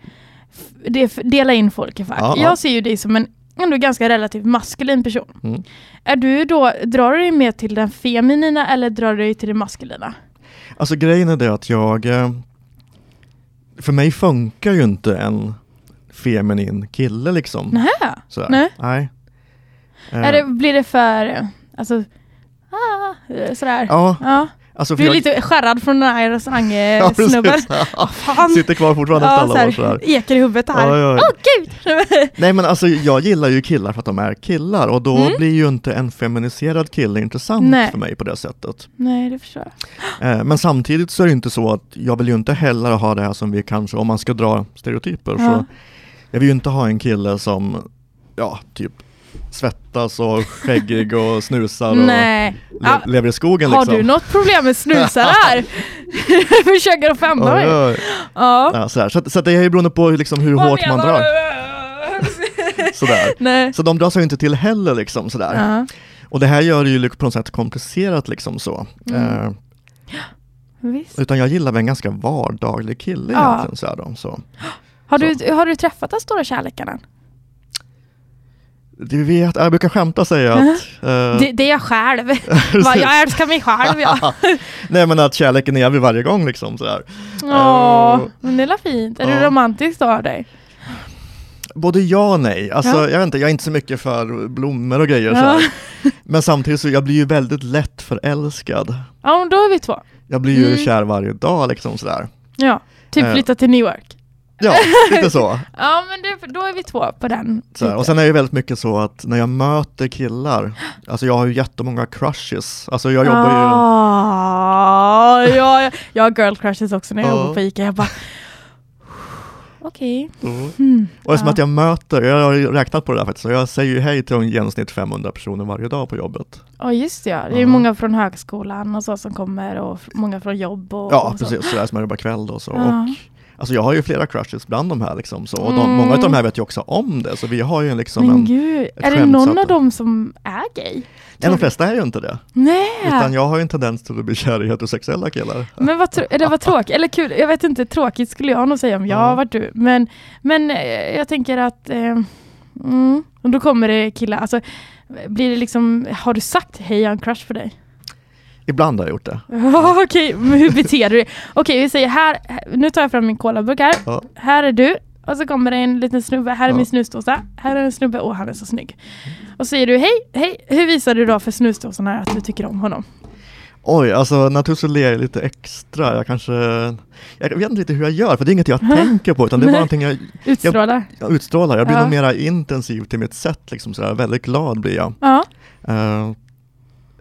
dela in folk i fack. Ja, ja. Jag ser ju dig som en ändå ganska relativt maskulin person. Mm. Är du då, drar du dig mer till den feminina eller drar du dig till det maskulina? Alltså grejen är det att jag, eh, för mig funkar ju inte en feminin kille liksom. Nähä? Så här. Nej. Nej. Eh, Är det, blir det för, alltså, ah, eh, sådär? Ja, Ja. alltså Blir jag, lite skärrad från den här ja, restaurangsnubben. precis. Åh, fan. Sitter kvar fortfarande efter Ja, alla så år sådär. ekar i huvudet här. Åh Ja, ja. gud! Nej men alltså jag gillar ju killar för att de är killar och då Mm. blir ju inte en feminiserad kille intressant Nej. för mig på det sättet. Nej, det förstår jag. Eh, men samtidigt så är det inte så att jag vill ju inte heller ha det här som vi kanske, om man ska dra stereotyper, Ja. så jag vill ju inte ha en kille som, ja, typ svettas och skäggig och snusar och le- Ja, lever i skogen har liksom. du något problem med snusare här? Försöker att femma mig? Ja. Ja, så, så, så det är ju beroende på hur, liksom, hur Vad hårt man drar. Sådär. Nej. Så de drar sig inte till heller liksom sådär. Ja. Och det här gör det ju på något sätt komplicerat liksom så. Mm. Eh, Visst. utan jag gillar väl en ganska vardaglig kille Ja. egentligen. Så här då, så. Har du, har du träffat den stora kärleken än? Du vet, jag brukar skämta och säga att... eh, Det, det är jag själv. Jag älskar mig själv ja. Nej men att kärleken är evig varje gång liksom sådär. Åh, Eh, men det är fint. Är ja. det romantiskt då av dig? Både ja och nej. Alltså Ja. jag vet inte, jag är inte så mycket för blommor och grejer Ja. Men samtidigt så jag blir ju väldigt lätt förälskad. Ja, men då är vi två. Jag blir ju Mm. kär varje dag liksom sådär. Ja, typ Eh. flytta till New York. Ja, lite så. Ja, men det, då är vi två på den. så. Och sen är det ju väldigt mycket så att när jag möter killar, alltså jag har ju jättemånga crushes. Alltså jag jobbar ju... Ah, ja, ja, jag har girl crushes också när jag Ja. jobbar på ICA. Jag bara... Okej. Mm. Hmm. Och eftersom Ja. att jag möter, jag har ju räknat på det där faktiskt, så jag säger ju hej till i genomsnitt 500 personer varje dag på jobbet. Ja, just det. Ja. Det är Ja. många från högskolan och så som kommer och många från jobb. Och, Ja, och så. precis, sådär som jag jobbar kväll då. Så. Ja. Och, alltså jag har ju flera crushes bland de här liksom, så. och de, Mm. många av de här vet ju också om det, så vi har ju liksom Men en... gud, är det någon av dem som är gay? Nej, de flesta är ju inte det. Nej! Utan jag har ju en tendens till att bli kär i heterosexuella killar. Men vad, det var tråkigt, eller kul, jag vet inte, tråkigt skulle jag nog säga om jag Ja. varit du. Men, men eh, jag tänker att, eh, mm, och då kommer det killar, alltså blir det liksom, har du sagt hej jag har en crush på dig? Ibland har jag gjort det. Okej, men hur beter du dig? Okej, vi säger här, nu tar jag fram min colaburk här. Ja. Här är du. Och så kommer det en liten snubbe, här är Ja. min snusdosa. Här är en snubbe, åh han är så snygg. Och så säger du hej, hej, hur visar du då för snusdosan här att du tycker om honom? Oj, alltså naturligtvis ler jag lite extra. Jag kanske... Jag vet inte hur jag gör, för det är inget jag tänker på, utan det är bara någonting jag, Utstrålar? jag utstrålar. Jag blir Ja. nog mera intensiv till mitt sätt, liksom sådär. Väldigt glad blir jag. Ja. Eh,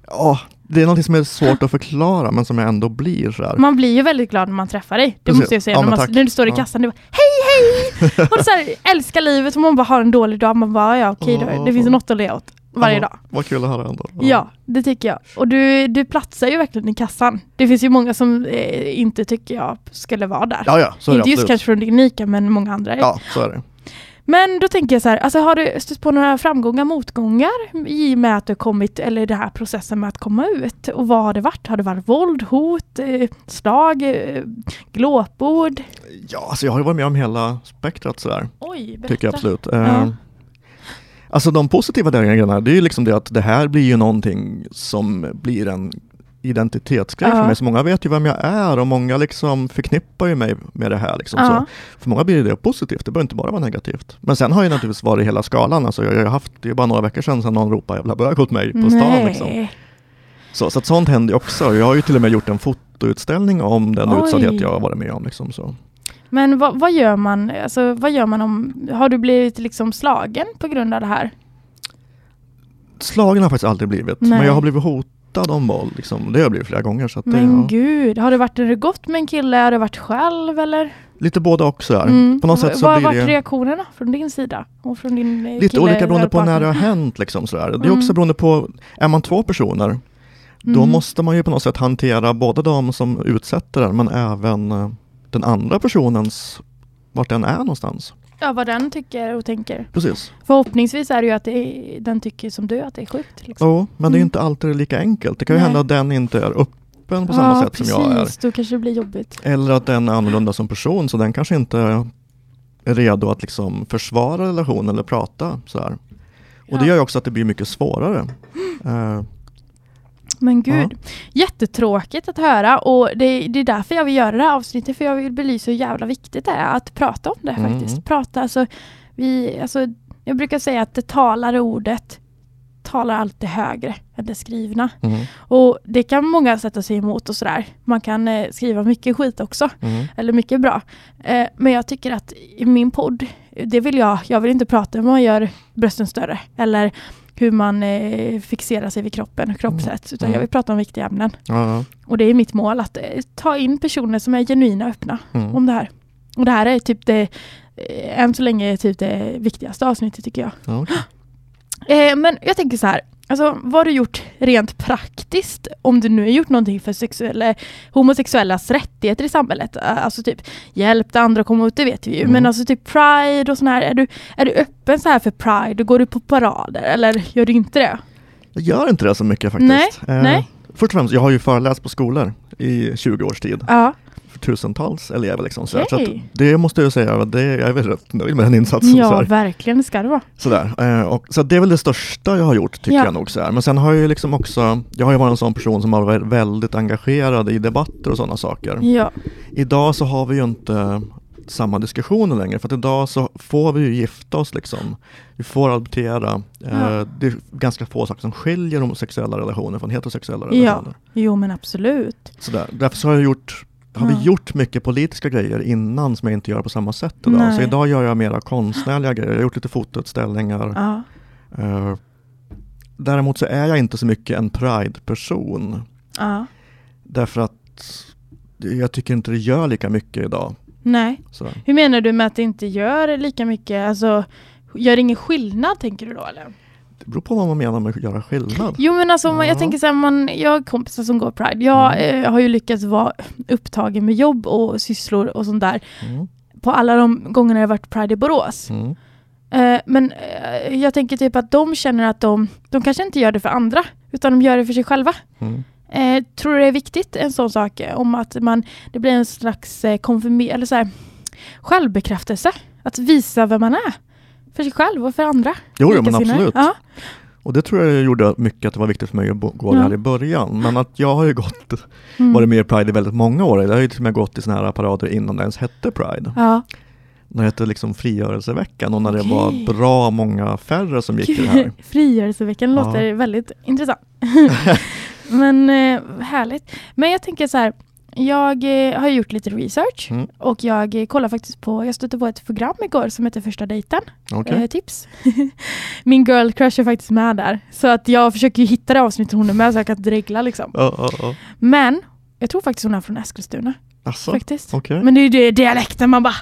Ja, det är någonting som är svårt att förklara, men som jag ändå blir sådär. Man blir ju väldigt glad när man träffar dig. Det Precis. måste jag säga. Ja, när, man, när du står i Ja. kassan, du bara hej hej! Och så här, älskar livet och man bara har en dålig dag. Man bara ja okej då, det finns något att le åt varje Ja, dag. Vad kul att höra ändå. Ja, det tycker jag. Och du, du platsar ju verkligen i kassan. Det finns ju många som eh, inte tycker jag skulle vara där. Ja, ja, så är det inte just absolut. kanske från din Nika, men många andra. Ja, så är det. Men då tänker jag så här, alltså har du stött på några framgångar, motgångar i och med att du kommit, eller den här processen med att komma ut? Och vad har det varit? Har det varit våld, hot, eh, slag, eh, glåpord? Ja, alltså jag har ju varit med om hela spektrat sådär, Oj, berätta. tycker jag absolut. Ja. Eh, Alltså de positiva grejerna, det är ju liksom det att det här blir ju någonting som blir en identitetsgrej Ja. för mig. Så många vet ju vem jag är och många liksom förknippar ju mig med det här. Liksom, Ja. så. För många blir det positivt, det behöver inte bara vara negativt. Men sen har ju naturligtvis varit hela skalan. Alltså jag har ju haft, det är bara några veckor sedan, sedan någon ropade jävla bög åt mig på stan. Liksom. Så, så att sånt händer ju också. Jag har ju till och med gjort en fotoutställning om den Oj. utsatthet jag har varit med om. Liksom, så. Men vad, vad gör man, alltså vad gör man om, har du blivit liksom slagen på grund av det här? Slagen har jag faktiskt aldrig blivit, Nej. men jag har blivit hotad om våld. Liksom. Det har jag blivit flera gånger. Så att det, Men ja. gud, har du varit du gått med en kille, har du varit själv eller? Lite både och så här. Mm. På något sätt så Vad har varit det reaktionerna från din sida? Och från din eh, lite kille olika beroende på när det har hänt. Liksom, så här. Det är Mm. också beroende på, är man två personer, då Mm. måste man ju på något sätt hantera både de som utsätter den, men även eh, den andra personens, vart den är någonstans. Ja, vad den tycker och tänker. Precis. Förhoppningsvis är det ju att det är, den tycker som du, att det är sjukt. Liksom. Jo, men det är Mm. inte alltid lika enkelt. Det kan ju Nej. hända att den inte är öppen på samma sätt som jag är. precis. Då kanske det blir jobbigt. Eller att den är annorlunda som person, så den kanske inte är redo att liksom försvara relationen eller prata så här. Och det Ja. gör ju också att det blir mycket svårare. Eh, Men gud, jättetråkigt att höra och det, det är därför jag vill göra det här avsnittet för jag vill belysa hur jävla viktigt det är att prata om det Mm. faktiskt. Prata, alltså, vi, alltså, jag brukar säga att det talade ordet talar alltid högre än det skrivna. Mm. Och det kan många sätta sig emot och sådär. Man kan eh, skriva mycket skit också, Mm. eller mycket bra. Eh, men jag tycker att i min podd, det vill jag, jag vill inte prata om man gör brösten större eller hur man eh, fixerar sig vid kroppen, kroppssätt, utan Mm. jag vill prata om viktiga ämnen. Och det är mitt mål att eh, ta in personer som är genuina och öppna Mm. om det här. Och det här är typ det, eh, än så länge typ det viktigaste avsnittet tycker jag. Ja, okej. Eh, men jag tänker så här, alltså, vad har du gjort rent praktiskt om du nu har gjort någonting för sexuella, homosexuellas rättigheter i samhället? Alltså typ hjälpt andra att komma ut, det vet vi ju. Mm. Men alltså typ Pride och sån här, är du, är du öppen så här för Pride? Går du på parader eller gör du inte det? Jag gör inte det så mycket faktiskt. Nej, Eh, nej. Först och främst, jag har ju föreläst på skolor i 20 års tid. Ja, För tusentals elever liksom. Så, så Okej. det måste jag säga, det, jag är väl rätt nöjd med den insatsen. så ja här. verkligen, det ska det vara. Sådär. Eh, och, så det är väl det största jag har gjort tycker Ja. jag nog. Så. Men sen har jag ju liksom också, jag har ju varit en sån person som har varit väldigt engagerad i debatter och sådana saker. Ja, Idag så har vi ju inte samma diskussioner längre för att idag så får vi ju gifta oss liksom. Vi får adoptera. Eh, Ja. det är ganska få saker som skiljer homosexuella relationer från heterosexuella Ja. relationer. jo men absolut. Sådär. Därför så har, jag gjort, har vi gjort mycket politiska grejer innan som jag inte gör på samma sätt idag. Nej. Så idag gör jag mera konstnärliga grejer. Jag har gjort lite fotoutställningar. Ja. Eh, däremot så är jag inte så mycket en pride-person. Ja. Därför att jag tycker inte det gör lika mycket idag. Nej. Sådär. Hur menar du med att det inte gör lika mycket? Alltså, gör det ingen skillnad tänker du då eller? Det beror på vad man menar med att göra skillnad. Jo men alltså man- jag Ja. tänker så här, man, jag har kompisar som går Pride. Jag Mm. eh, har ju lyckats vara upptagen med jobb och sysslor och sånt där Mm. på alla de gångerna jag varit Pride i Borås. Mm. Eh, men eh, jag tänker typ att de känner att de, de kanske inte gör det för andra utan de gör det för sig själva. Mm. Eh, tror du det är viktigt en sån sak om att man, det blir en slags eh, konfirmer, eller så här, självbekräftelse? Att visa vem man är. För sig själv och för andra. Jo, jo men absolut. Ja. Och det tror jag gjorde mycket att det var viktigt för mig att gå Ja. där i början. Men att jag har ju gått, Mm. varit med i Pride i väldigt många år. Jag har ju till och med gått i såna här parader innan det ens hette Pride. Ja. När det hette liksom frigörelseveckan och när det Okej. var bra många färre som gick i det här. Frigörelseveckan Ja. låter väldigt intressant. Men eh, härligt. Men jag tänker så här. Jag eh, har gjort lite research Mm. och jag eh, kollar faktiskt på, jag stötte på ett program igår som heter Första dejten. Okej. Eh, tips. Min girl crush är faktiskt med där. Så att jag försöker ju hitta det avsnittet hon är med så jag kan dregla liksom. Ja, ja, ja. Men jag tror faktiskt hon är från Eskilstuna. Asså, Faktiskt. okej. Men det är ju det dialekten man bara...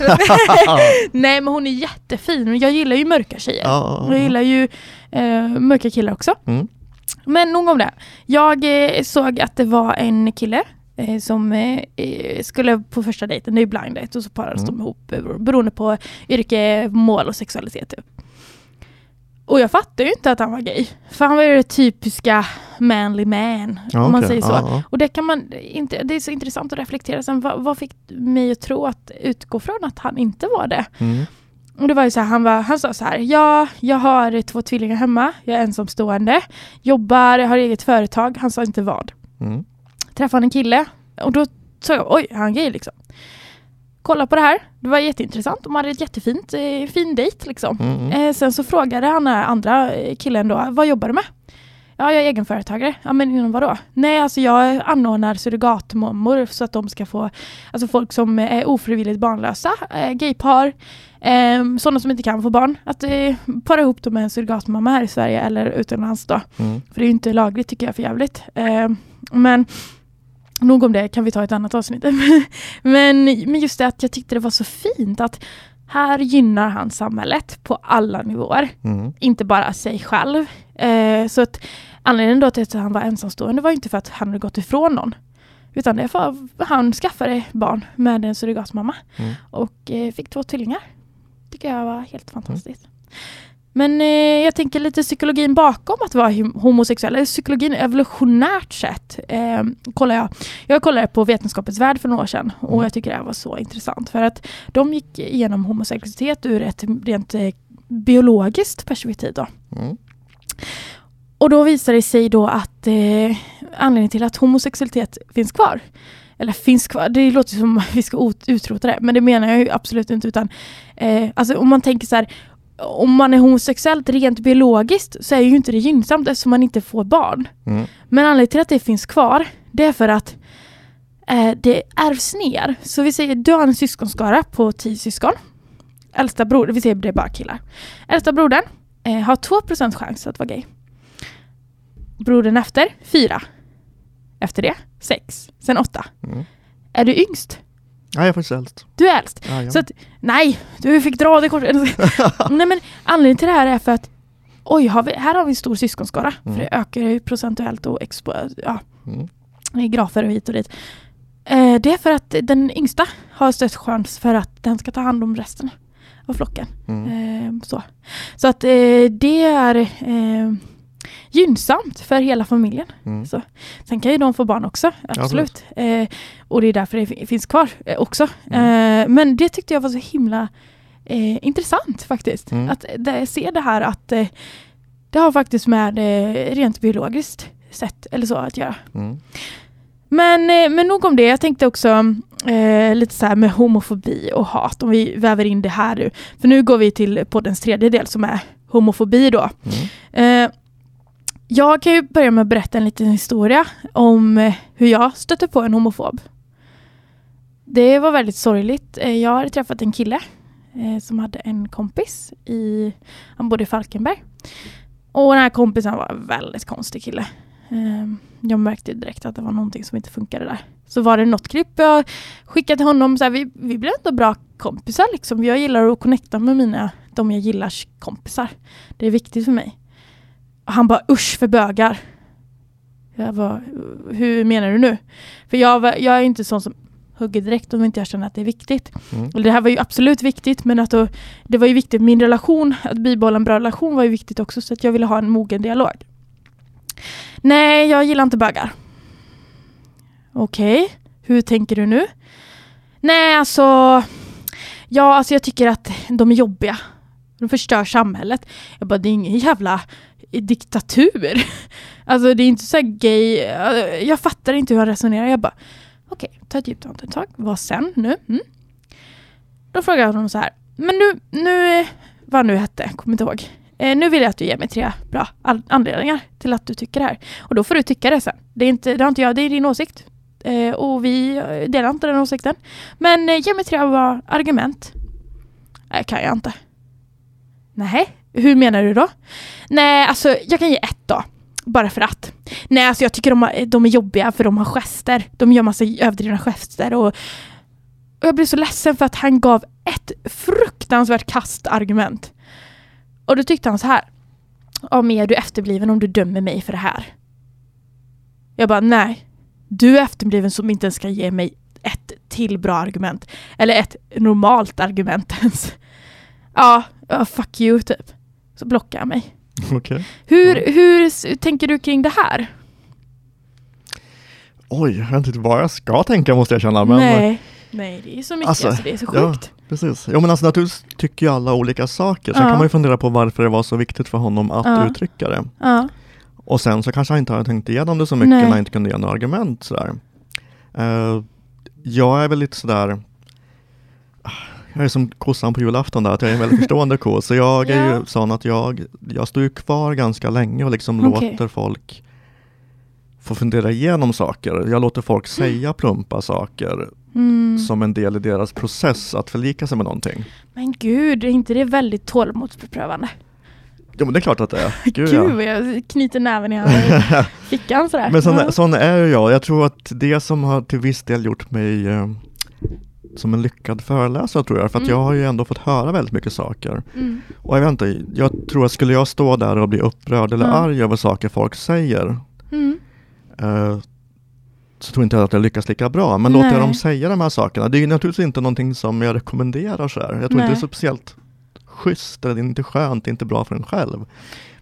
Nej men hon är jättefin. Jag gillar ju mörka tjejer. Ja, Jag ja. gillar ju eh, mörka killar också. Mm. Men nog om det. Jag såg att det var en kille eh, som eh, eh, skulle på första dejten, det är blind date, och så parades Mm. de ihop eh, beroende på yrke, mål och sexualitet. Typ. Och jag fattade ju inte att han var gay. För han var ju det typiska manly man, Ja, om man okej. säger så. Ja, ja. Och det kan man inte, det är så intressant att reflektera sen. Vad, vad fick mig att tro att utgå från att han inte var det? Mm. Och det var ju så här, han, var, han sa så här, ja, jag har två tvillingar hemma, jag är ensamstående, jobbar, har eget företag. Han sa inte vad. Mm. Träffade en kille och då sa jag, oj, är han gay liksom? Kolla på det här, det var jätteintressant. De hade ett jättefint, eh, fin dejt liksom. Mm. Mm. Eh, sen så frågade han här andra eh, killen då, vad jobbar du med? Ja, jag är egenföretagare. Ja, men inom vad då? Nej, alltså jag anordnar surrogatmammor så att de ska få, alltså folk som är ofrivilligt barnlösa, eh, gaypar, eh, sådana som inte kan få barn, att eh, para ihop dem med en surrogatmamma här i Sverige eller utomlands då. Mm. För det är ju inte lagligt tycker jag för jävligt. Eh, men nog om det kan vi ta ett annat avsnitt. men, men just det att jag tyckte det var så fint att här gynnar han samhället på alla nivåer. Mm. Inte bara sig själv. Eh, så att anledningen då till att han var ensamstående var inte för att han hade gått ifrån någon. Utan det är för att han skaffade barn med en surrogatmamma. Mm. Och eh, fick två tvillingar. tycker jag var helt fantastiskt. Men eh, jag tänker lite psykologin bakom att vara hom- homosexuell. Eller psykologin evolutionärt sett. Eh, kollar jag. jag kollade på Vetenskapens värld för några år sedan. Och Mm. jag tycker det här var så intressant. För att de gick igenom homosexualitet ur ett rent eh, biologiskt perspektiv. Då. Mm. Och då visar det sig då att eh, anledningen till att homosexualitet finns kvar, eller finns kvar, det låter som att vi ska ut- utrota det, men det menar jag ju absolut inte. Utan, eh, alltså om man tänker så här, om man är homosexuellt rent biologiskt så är ju inte det gynnsamt eftersom man inte får barn. Mm. Men anledningen till att det finns kvar det är för att eh, det ärvs ner. Så vi säger du har en syskonskara på tio syskon. Äldsta bror, vi säger det är bara killar. Äldsta brodern eh, har 2% chans att vara gay. Brodern efter, 4. Efter det, 6. Sen 8. Mm. Är du yngst? Ja, jag är faktiskt äldst. Du är äldst. Ja. Så att, nej, du fick dra det kortet. nej men anledningen till det här är för att oj, har vi, här har vi en stor syskonskara. Mm. För det ökar ju procentuellt och expo, ja, Mm. i grafer och hit och dit. Eh, det är för att den yngsta har störst chans för att den ska ta hand om resten av flocken. Mm. Eh, så. så att eh, det är eh, gynnsamt för hela familjen. Mm. Så. Sen kan ju de få barn också, absolut. Eh, och det är därför det fi- finns kvar eh, också. Mm. Eh, men det tyckte jag var så himla eh, intressant faktiskt. Mm. Att det, se det här att eh, det har faktiskt med eh, rent biologiskt sätt eller så att göra. Mm. Men, men nog om det. Jag tänkte också eh, lite så här med homofobi och hat. Om vi väver in det här nu. För nu går vi till poddens tredje del som är homofobi då. Mm. Eh, jag kan ju börja med att berätta en liten historia om eh, hur jag stötte på en homofob. Det var väldigt sorgligt. Eh, jag hade träffat en kille eh, som hade en kompis i, han bodde i Falkenberg. Och den här kompisen var en väldigt konstig kille. Ehm, jag märkte direkt att det var någonting som inte funkade där. Så var det något klipp jag skickade till honom. Så här, vi, vi blev ändå bra kompisar liksom. Jag gillar att connecta med mina, de jag gillars kompisar. Det är viktigt för mig. Han bara usch för bögar. Jag bara, hur menar du nu? För jag, jag är inte sån som hugger direkt om inte jag känner att det är viktigt. Mm. Och det här var ju absolut viktigt men att då, det var ju viktigt, min relation, att bibehålla en bra relation var ju viktigt också så att jag ville ha en mogen dialog. Nej, jag gillar inte bögar. Okej, hur tänker du nu? Nej, alltså, ja, alltså jag tycker att de är jobbiga. De förstör samhället. Jag bara, det är ingen jävla i diktatur. Alltså det är inte så gay. Eh, jag fattar inte hur han resonerar. Jag bara, okej, ta ett djupt andetag. Vad sen nu? Mm. Då frågar jag honom så här. Men nu, nu, vad nu hette, kommer inte ihåg. Eh, nu vill jag att du ger mig tre bra anledningar till att du tycker det här. Och då får du tycka det sen. Det är inte, det har inte jag, det är din åsikt. Eh, och vi eh, delar inte den åsikten. Men eh, ge mig tre bra argument. Nej, kan jag inte. Nej, hur menar du då? Nej, alltså jag kan ge ett då. Bara för att. Nej, alltså jag tycker de, har, de är jobbiga för de har gester. De gör massa överdrivna gester och, och jag blev så ledsen för att han gav ett fruktansvärt kastargument. Och då tyckte han så här. Ja, men är du efterbliven om du dömer mig för det här? Jag bara, nej. Du är efterbliven som inte ens kan ge mig ett till bra argument. Eller ett normalt argument ens. Ja, ja fuck you typ. Så blockar han mig. Okej. Hur, Ja. hur tänker du kring det här? Oj, jag vet inte vad jag ska tänka måste jag känna. Men, Nej. Nej, det är så mycket, Alltså, alltså, det är så ja. sjukt. Precis. Jo men alltså naturligtvis tycker ju alla olika saker. Sen Ja. kan man ju fundera på varför det var så viktigt för honom att Ja. uttrycka det. Ja. Och sen så kanske han inte har tänkt igenom det så mycket Nej. när han inte kunde ge några argument sådär. Eh, jag är väl lite sådär jag är som kossan på julafton där, att jag är en väldigt förstående ko. Så jag är Ja. ju sån att jag, jag står ju kvar ganska länge och liksom Okej. låter folk få fundera igenom saker. Jag låter folk säga plumpa saker Mm. som en del i deras process att förlika sig med någonting. Men gud, är inte det väldigt tålamodsprövande? Jo men det är klart att det är. Gud, Gud, ja. jag knyter näven i fickan sådär. Men sån, sån är ju jag. Jag tror att det som har till viss del gjort mig eh, som en lyckad föreläsare tror jag. För att Mm. jag har ju ändå fått höra väldigt mycket saker. Mm. Och jag vet inte, jag tror att skulle jag stå där och bli upprörd eller Ja. arg över saker folk säger Mm. eh, så tror inte jag att jag lyckas lika bra. Men låter jag Nej. dem säga de här sakerna. Det är ju naturligtvis inte någonting som jag rekommenderar så här. Jag tror inte Nej. det är speciellt schysst eller det är inte skönt, det är inte bra för en själv.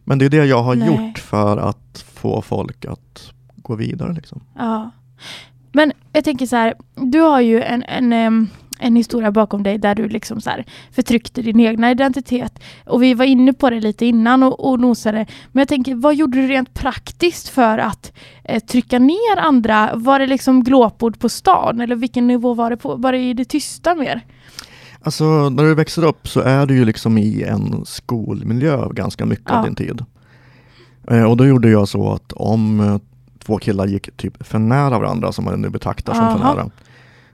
Men det är det jag har Nej. gjort för att få folk att gå vidare liksom. Ja. Men jag tänker så här, du har ju en, en, en historia bakom dig där du liksom så här förtryckte din egna identitet. Och vi var inne på det lite innan och, och nosade. Men jag tänker, vad gjorde du rent praktiskt för att eh, trycka ner andra? Var det liksom glåpord på stan? Eller vilken nivå var det på? Var det i det tysta mer? Alltså när du växer upp så är du ju liksom i en skolmiljö ganska mycket Ja. av din tid. Eh, och då gjorde jag så att om eh, två killar gick typ för nära varandra, som man nu betraktar som för Aha. nära,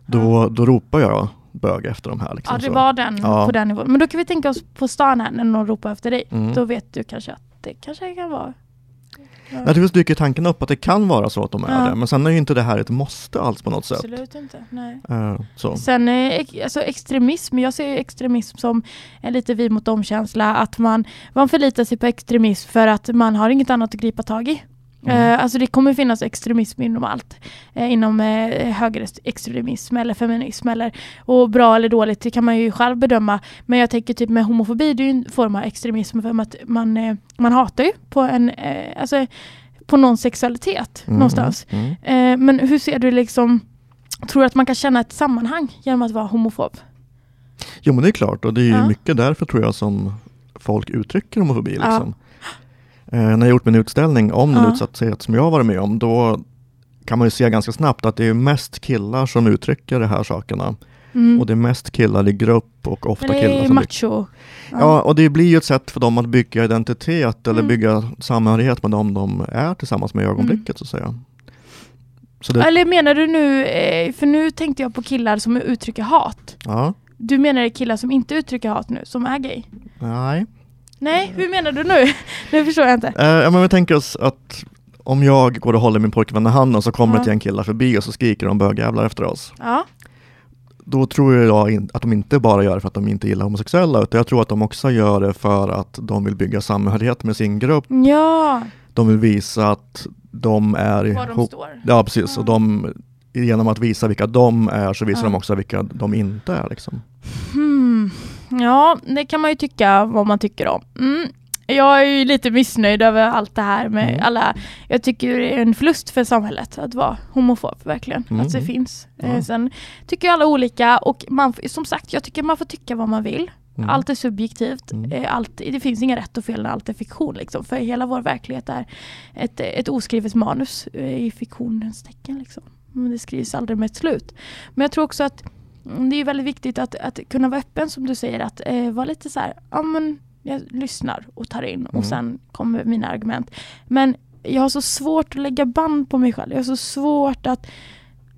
då, då ropar jag bög efter de här. Liksom, Ja, det var den Ja. på den nivån. Men då kan vi tänka oss på stan här när någon ropar efter dig. Mm. Då vet du kanske att det kanske kan vara... Naturligtvis dyker tanken upp att det kan vara så att de är Ja. det, men sen är ju inte det här ett måste alls på något sätt. Absolut inte. Nej. Eh, så. Sen alltså extremism, jag ser extremism som en lite vi mot dem-känsla. Att man, man förlitar sig på extremism för att man har inget annat att gripa tag i. Mm. Eh, alltså det kommer finnas extremism inom allt. Eh, inom eh, högerextremism eller feminism. Eller, och bra eller dåligt, det kan man ju själv bedöma. Men jag tänker typ med homofobi, det är ju en form av extremism. För att man, man hatar ju på en, alltså, på någon sexualitet Mm, någonstans. mm. Men hur ser du liksom, tror du att man kan känna ett sammanhang genom att vara homofob? Jo men det är klart och det är Ja. mycket därför tror jag som folk uttrycker homofobi. Ja. Liksom. Eh, när jag gjort min utställning om den Ja. utsatthet som jag varit med om, då kan man ju se ganska snabbt att det är mest killar som uttrycker de här sakerna. Mm. Och det är mest killar i grupp och ofta Men det killar är som macho. Ja, och det blir ju ett sätt för dem att bygga identitet eller Mm. bygga samhörighet med dem de är tillsammans med i ögonblicket så att säga. Så det, Eller menar du nu, eh, för nu tänkte jag på killar som uttrycker hat. ja, Du menar det killar som inte uttrycker hat nu, som är gay? nej. Nej, hur menar du nu? nu förstår jag inte. Ja, men vi tänker oss att om jag går och håller min pojkvän i handen så kommer Ja. ett gäng killar förbi och så skriker de bögjävlar efter oss. Ja. Då tror jag in, att de inte bara gör det för att de inte gillar homosexuella utan jag tror att de också gör det för att de vill bygga samhörighet med sin grupp. Ja, De vill visa att de är var de står. Ja precis, Ja. och de, genom att visa vilka de är så visar Ja. de också vilka de inte är. Liksom. Hmm. Ja, det kan man ju tycka vad man tycker om. Mm. Jag är ju lite missnöjd över allt det här med Mm. alla... Jag tycker det är en förlust för samhället att vara homofob, verkligen. Mm. Att det finns. Ja. Eh, sen tycker alla olika och man, som sagt, jag tycker man får tycka vad man vill. Mm. Allt är subjektivt. Mm. Eh, Allt, det finns inga rätt och fel när allt är fiktion. Liksom. För hela vår verklighet är ett, ett oskrivet manus eh, i fiktionens tecken. Liksom. Men det skrivs aldrig med ett slut. Men jag tror också att mm, det är väldigt viktigt att, att kunna vara öppen som du säger. Att eh, vara lite så här, ja men jag lyssnar och tar in och Mm. sen kommer mina argument. Men jag har så svårt att lägga band på mig själv. Jag har så svårt att...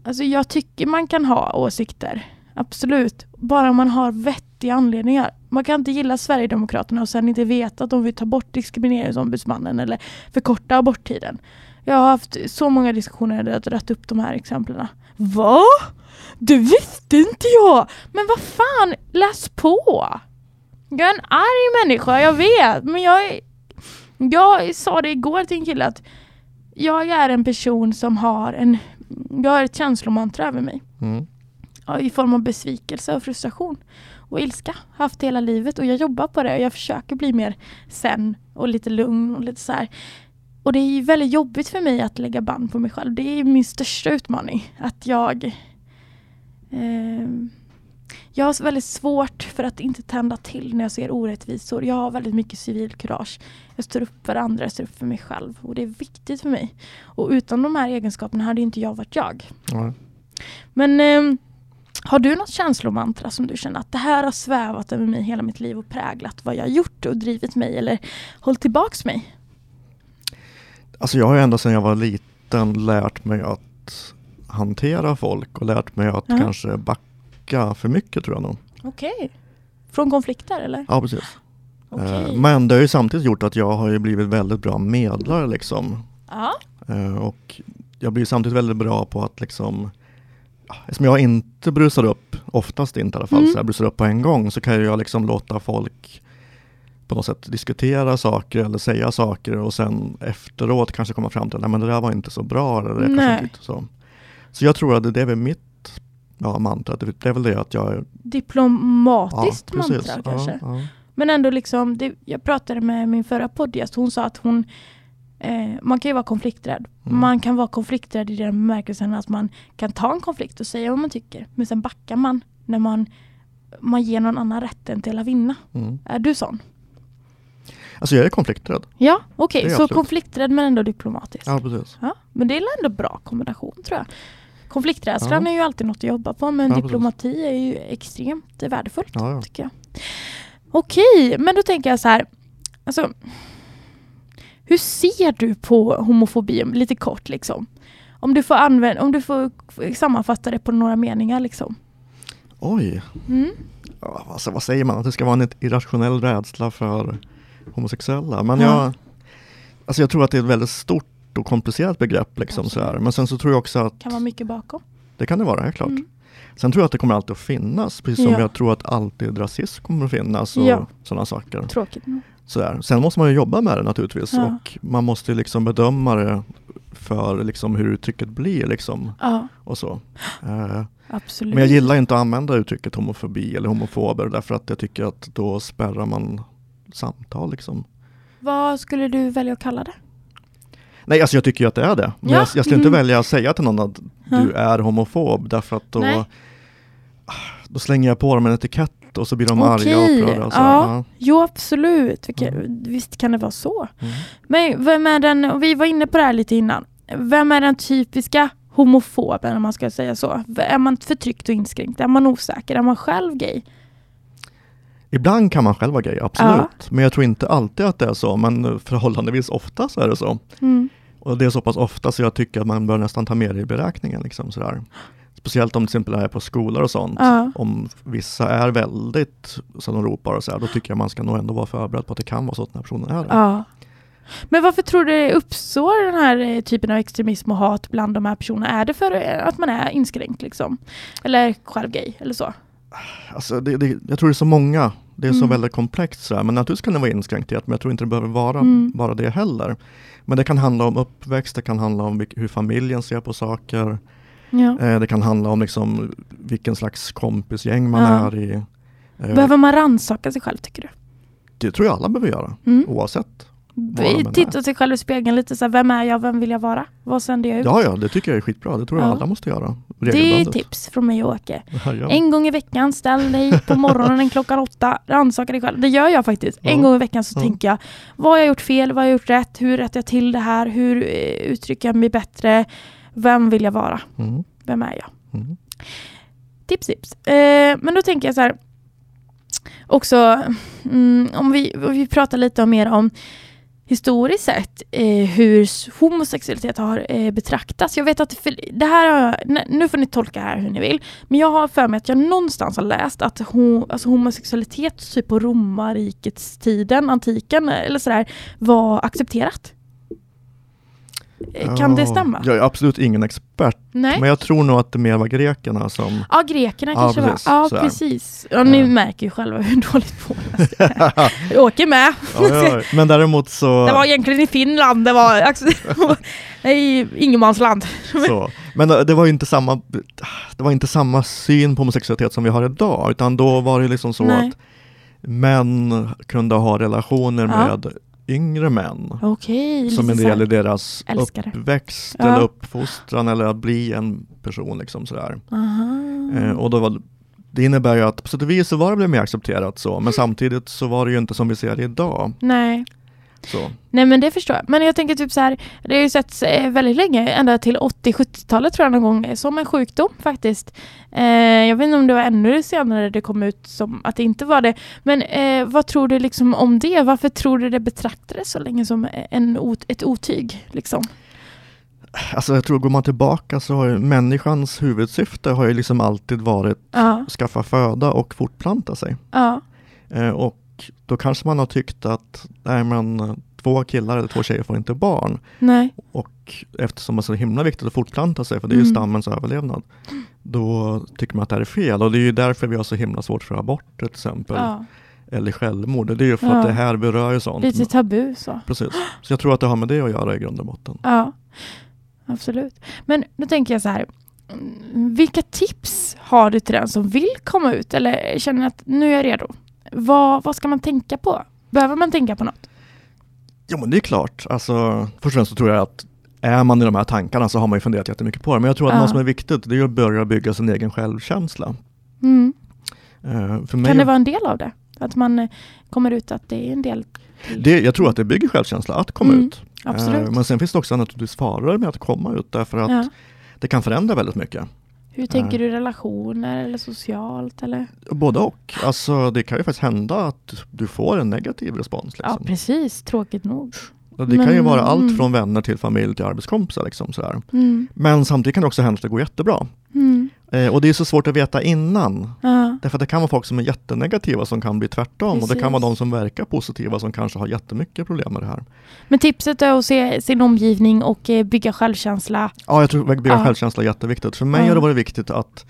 Alltså jag tycker man kan ha åsikter. Absolut. Bara man har vettiga anledningar. Man kan inte gilla Sverigedemokraterna och sen inte veta att de vill ta bort diskrimineringsombudsmannen eller förkorta aborttiden. Jag har haft så många diskussioner där jag har dragit upp de här exemplen. Va? Det visste inte jag! Men vad fan, läs på! Jag är en arg människa, jag vet. Men jag är... Jag sa det igår till en kille att jag är en person som har en... Jag har ett känslomantra över mig. Mm. Ja, I form av besvikelse och frustration. Och ilska. Haft det hela livet och jag jobbar på det och jag försöker bli mer sen och lite lugn och lite så här. Och det är väldigt jobbigt för mig att lägga band på mig själv. Det är min största utmaning. Att jag... ehm, jag har väldigt svårt för att inte tända till när jag ser orättvisor. Jag har väldigt mycket civilkurage. Jag står upp för andra, jag står upp för mig själv. Och det är viktigt för mig. Och utan de här egenskaperna hade inte jag varit jag. Ja. Men ehm, har du något känslomantra som du känner att det här har svävat över mig hela mitt liv och präglat vad jag har gjort och drivit mig eller hållit tillbaks mig? Alltså jag har ända sedan jag var liten lärt mig att hantera folk och lärt mig att Ja. kanske backa för mycket tror jag nog. Okej. Från konflikter eller? Ja precis. Eh, Men det har ju samtidigt gjort att jag har ju blivit väldigt bra medlare liksom. Ja. Eh, Och jag blir samtidigt väldigt bra på att liksom Eftersom jag inte brusar upp, oftast inte i alla fall, Mm. så jag brusar upp på en gång så kan jag liksom låta folk på något sätt diskutera saker eller säga saker och sen efteråt kanske komma fram till att det där var inte så bra. Eller det kanske inte så. Så jag tror att det är väl mitt ja, mantra, det det är väl det att jag är... Diplomatiskt mantra precis. kanske. Ja, ja. Men ändå liksom, det, jag pratade med min förra poddgäst, hon sa att hon eh, man kan ju vara konflikträdd. Mm. Man kan vara konflikträdd i den bemärkelsen att man kan ta en konflikt och säga vad man tycker. Men sen backar man när man, man ger någon annan rätten till att vinna. Mm. Är du sån? Alltså jag är konflikträdd. Ja, okej. Är Så absolut. konflikträdd men ändå diplomatisk. Ja, precis. Ja, men det är ändå bra kombination tror jag. Konflikträdslan Ja. är ju alltid något att jobba på men Ja, precis. diplomati är ju extremt värdefullt Ja, tycker jag. Okej, men då tänker jag så här. Alltså, hur ser du på homofobi? Lite kort liksom. Om du får, använda, om du får sammanfatta det på några meningar liksom. Oj, Mm. alltså, vad säger man? Att det ska vara en irrationell rädsla för homosexuella? Men Ja. jag, alltså jag tror att det är ett väldigt stort och komplicerat begrepp. Liksom, så här. Men sen så tror jag också att Kan vara mycket bakom. det kan det vara, helt klart. Mm. Sen tror jag att det kommer alltid att finnas, precis som Ja. jag tror att alltid rasism kommer att finnas och Ja. sådana saker. Tråkigt. Sådär. Sen måste man ju jobba med det naturligtvis Ja. och man måste liksom bedöma det för liksom hur uttrycket blir liksom Ja, och så. Eh, absolut. Men jag gillar inte att använda uttrycket homofobi eller homofober därför att jag tycker att då spärrar man samtal liksom. Vad skulle du välja att kalla det? Nej, alltså jag tycker ju att det är det. Men Ja. jag, jag skulle inte Mhm. välja att säga till någon att du är homofob därför att då, Nej. då slänger jag på dem en etikett och så blir de Okej, arga och upprörda. och Så. ja. Jo, absolut. Vilka, Mm. Visst kan det vara så. Mm. Men vem är den, och vi var inne på det här lite innan. Vem är den typiska homofoben om man ska säga så? Är man förtryckt och inskränkt? Är man osäker? Är man själv gay? Ibland kan man själv vara gay, absolut. Men jag tror inte alltid att det är så, men förhållandevis ofta så är det så. Mm. Och det är så pass ofta så jag tycker att man bör nästan ta med det i beräkningen. Liksom, sådär. Speciellt om det till exempel är på skolor och sånt. Ja. Om vissa är väldigt så de ropar och så här, då tycker jag man ska nog ändå vara förberedd på att det kan vara så att den här personen är det. Ja. Men varför tror du det uppstår den här eh, typen av extremism och hat bland de här personerna? Är det för att man är inskränkt liksom? Eller själv gay eller så? Alltså, det, det, jag tror det är så många, det är så Mm. väldigt komplext. Så här. Men naturligtvis kan det vara inskränkthet, men jag tror inte det behöver vara Mm. bara det heller. Men det kan handla om uppväxt, det kan handla om hur familjen ser på saker. Ja. Eh, det kan handla om liksom vilken slags kompisgäng man Ja. är i. Eh, Behöver man rannsaka sig själv tycker du? Det tror jag alla behöver göra, Mm. oavsett. Titta sig själv i spegeln lite så här, vem är jag, vem vill jag vara? Vad sänder jag ut? Ja, ja, det tycker jag är skitbra. Det tror jag Ja. alla måste göra det är tips från mig och Åke. Ja, ja. En gång i veckan, ställ dig på morgonen klockan åtta, rannsaka dig själv. Det gör jag faktiskt. En gång i veckan så tänker jag, vad har jag gjort fel, vad har jag gjort rätt, hur rättar jag till det här, hur eh, uttrycker jag mig bättre, vem vill jag vara, Mm, vem är jag? mm. Tips, tips. Eh, men då tänker jag så här, också mm, om, vi, om vi pratar lite om mer om historiskt sett eh, hur homosexualitet har eh, betraktats. Jag vet att för, det här har jag, nu får ni tolka här hur ni vill, men jag har för mig att jag någonstans har läst att ho, alltså homosexualitet typ på romarrikets tiden, antiken eller sådär, var accepterat. Eh, Kan det Ja, stämma? Jag är absolut ingen expert, Nej? men jag tror nog att det mer var grekerna som... Ja, grekerna Ja, kanske precis. var. Ja, precis. Ja, ni Ja. märker ju själva hur dåligt på det Jag åker med. Ja, ja, men däremot så... Det var egentligen i Finland, det var alltså, nej, ingenmansland. Men det var ju inte samma, det var inte samma syn på homosexualitet som vi har idag, utan då var det liksom så Nej. att män kunde ha relationer Ja. med yngre män. Okej. Som en del i deras älskare. uppväxt Ja. eller uppfostran eller att bli en person. Liksom sådär. Eh, och då var, det innebär ju att på sätt och vis så var det mer accepterat så, men samtidigt så var det ju inte som vi ser det idag. Nej. Så. Nej men det förstår jag. Men jag tänker typ så här, det har ju setts eh, väldigt länge, ända till 80-70-talet tror jag någon gång, eh, som en sjukdom faktiskt. Eh, jag vet inte om det var ännu senare det kom ut som att det inte var det. Men eh, vad tror du liksom om det? Varför tror du det betraktades så länge som en, ot- ett otyg? Liksom? Alltså jag tror, går man tillbaka så har ju människans huvudsyfte har ju liksom alltid varit Ja, att skaffa föda och fortplanta sig. ja, Eh, och då kanske man har tyckt att nej, men, två killar eller två tjejer får inte barn. nej, Och eftersom det är så himla viktigt att fortplanta sig, för det är ju Mm. stammens överlevnad, då tycker man att det här är fel. Och det är ju därför vi har så himla svårt för aborter till exempel. ja. Eller självmord. Det är ju för Ja. att det här berör ju sånt. Lite tabu så. Precis. Så jag tror att det har med det att göra i grund och botten. Ja, absolut. Men då tänker jag så här. mm, Vilka tips har du till den som vill komma ut eller känner att nu är jag redo? Vad, vad ska man tänka på? Behöver man tänka på något? Jo men det är klart. Alltså, först och främst så tror jag att är man i de här tankarna så har man ju funderat jättemycket på det. Men jag tror att Ja. något som är viktigt det är att börja bygga sin egen självkänsla. Mm. Mig, Kan det vara en del av det? Att man eh, kommer ut att det är en del? det, jag tror att det bygger självkänsla att komma Mm, ut. Absolut. Eh, men sen finns det också naturligtvis faror med att komma ut därför att ja. det kan förändra väldigt mycket. Hur tänker du relationer eller socialt? Eller? Både och. Alltså, det kan ju faktiskt hända att du får en negativ respons. Ja, Liksom. precis. Tråkigt nog. Det kan ju Men- vara allt från vänner till familj till arbetskompisar. Liksom, sådär. Mm. Men samtidigt kan det också hända att det går jättebra. Mm. Eh, och det är så svårt att veta innan. Ja. Därför att det kan vara folk som är jättenegativa som kan bli tvärtom. Och det kan vara Precis. de som verkar positiva som kanske har jättemycket problem med det här. Men tipset är att se sin omgivning och eh, bygga självkänsla. Ja, jag tror att bygga Ja. självkänsla är jätteviktigt. För mig Ja. har det varit viktigt att,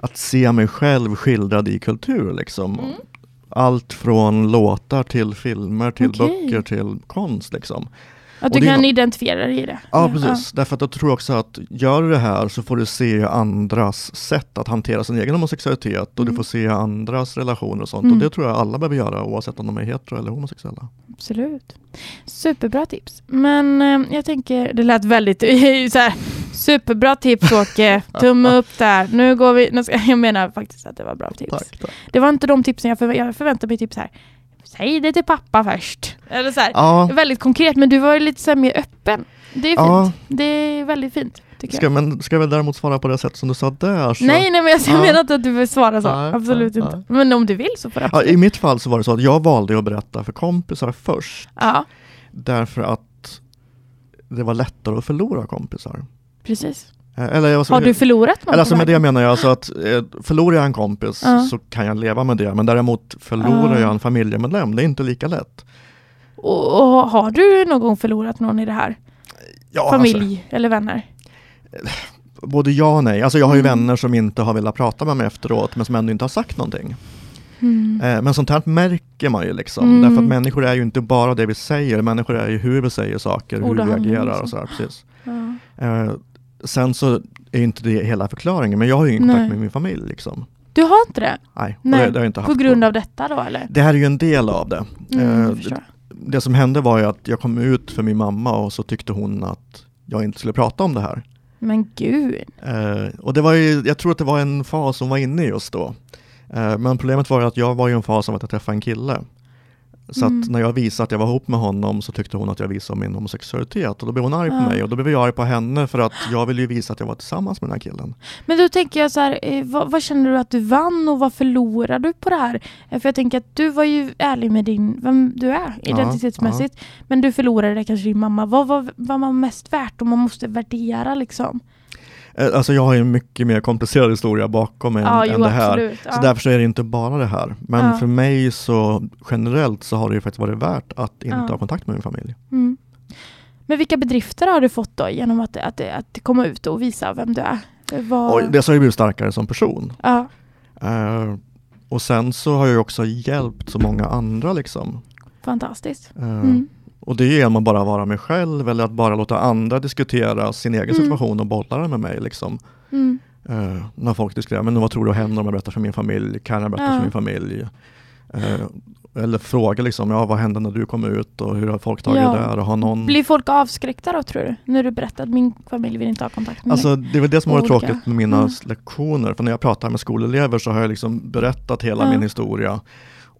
att se mig själv skildrad i kultur. Liksom. Mm. Allt från låtar till filmer till Okej. böcker till konst. Liksom. Att du kan identifiera dig i det. Ja, precis. Därför att jag tror också att gör du det här så får du se andras sätt att hantera sin egen homosexualitet och Mm. du får se andras relationer och sånt. Mm. Och det tror jag alla behöver göra oavsett om de är hetero eller homosexuella. Absolut. Superbra tips. Men eh, jag tänker, det lät väldigt så här, superbra tips Åke. Tumme upp där. Nu går vi, jag menar faktiskt att det var bra tips. Tack, tack. Det var inte de tipsen jag, förvä- jag förväntade mig så här. Säg det till pappa först. Eller så här. Ja, Väldigt konkret men du var ju lite så mer öppen. Det är fint. Ja. Det är väldigt fint. Ska, jag. men, ska jag väl däremot svara på det sätt som du sa där? Så, Nej, nej men jag Ja. menar inte att du vill svara så. Nej, absolut nej, inte. nej. Men om du vill så får du Ja. I mitt fall så var det så att jag valde att berätta för kompisar först. Ja, Därför att det var lättare att förlora kompisar. precis. Eh, Eller, jag Har du förlorat någon Eller alltså med det menar jag alltså att eh, förlorar jag en kompis Ja. så kan jag leva med det. Men däremot förlorar Ja. jag en familjemedlem, det är inte lika lätt. Och, och har du någon gång förlorat någon i det här? Ja, Familj eller vänner? Alltså, både ja och nej. Alltså jag har ju Mm. vänner som inte har velat prata med mig efteråt men som ändå inte har sagt någonting. Mm. Eh, men sånt här märker man ju liksom. Mm. Därför att människor är ju inte bara det vi säger, människor är ju hur vi säger saker, Ord hur vi agerar liksom. och sådär. Precis. Ja. Eh, sen så är inte det hela förklaringen, men jag har ju ingen Nej. kontakt med min familj. Liksom. Du har inte det? Nej, Nej, det, det har inte haft. På grund av detta då eller? Det här är ju en del av det. Mm, Eh, förstår. det som hände var ju att jag kom ut för min mamma och så tyckte hon att jag inte skulle prata om det här. Men gud. Eh, och det var ju, jag tror att det var en fas hon var inne i just då. Eh, men problemet var ju att jag var i en fas av att jag träffade en kille. Så Mm. när jag visade att jag var ihop med honom så tyckte hon att jag visade min homosexualitet och då blev hon arg på Ja. mig och då blev jag arg på henne för att jag ville ju visa att jag var tillsammans med den här killen. Men då tänker jag så här, eh, vad, vad känner du att du vann och vad förlorar du på det här? Eh, För jag tänker att du var ju ärlig med din, vem du är identitetsmässigt. Men du förlorade kanske din mamma. Vad var, vad var mest värt om man måste värdera liksom? Eh, alltså jag har ju en mycket mer komplicerad historia bakom än, ja, än jo det här. absolut. Så Ja. därför så är det inte bara det här. Men Ja. för mig så generellt så har det ju faktiskt varit värt att inte ha kontakt med min familj. Mm. Men vilka bedrifter har du fått då genom att, att, att komma ut och visa vem du är? Vad... Och dels har jag blivit starkare som person. Ja, Eh, och sen så har jag också hjälpt så många andra liksom. fantastiskt. Eh, Mm. Och det är genom att bara vara mig själv eller att bara låta andra diskutera sin egen Mm. situation och bolla den med mig. Liksom. Mm. Eh, när folk diskuterar, men vad tror du händer om jag berättar för min familj? Kan jag berätta Ja. för min familj? Eh, eller fråga liksom, ja vad hände när du kom ut och hur har folk tagit Ja. det där? Och har någon... Blir folk avskräckta då tror du? När du berättar att min familj vill inte ha kontakt med Alltså det är väl det som har varit Olika. tråkigt med mina Mm. lektioner, för när jag pratar med skolelever så har jag liksom berättat hela Ja. min historia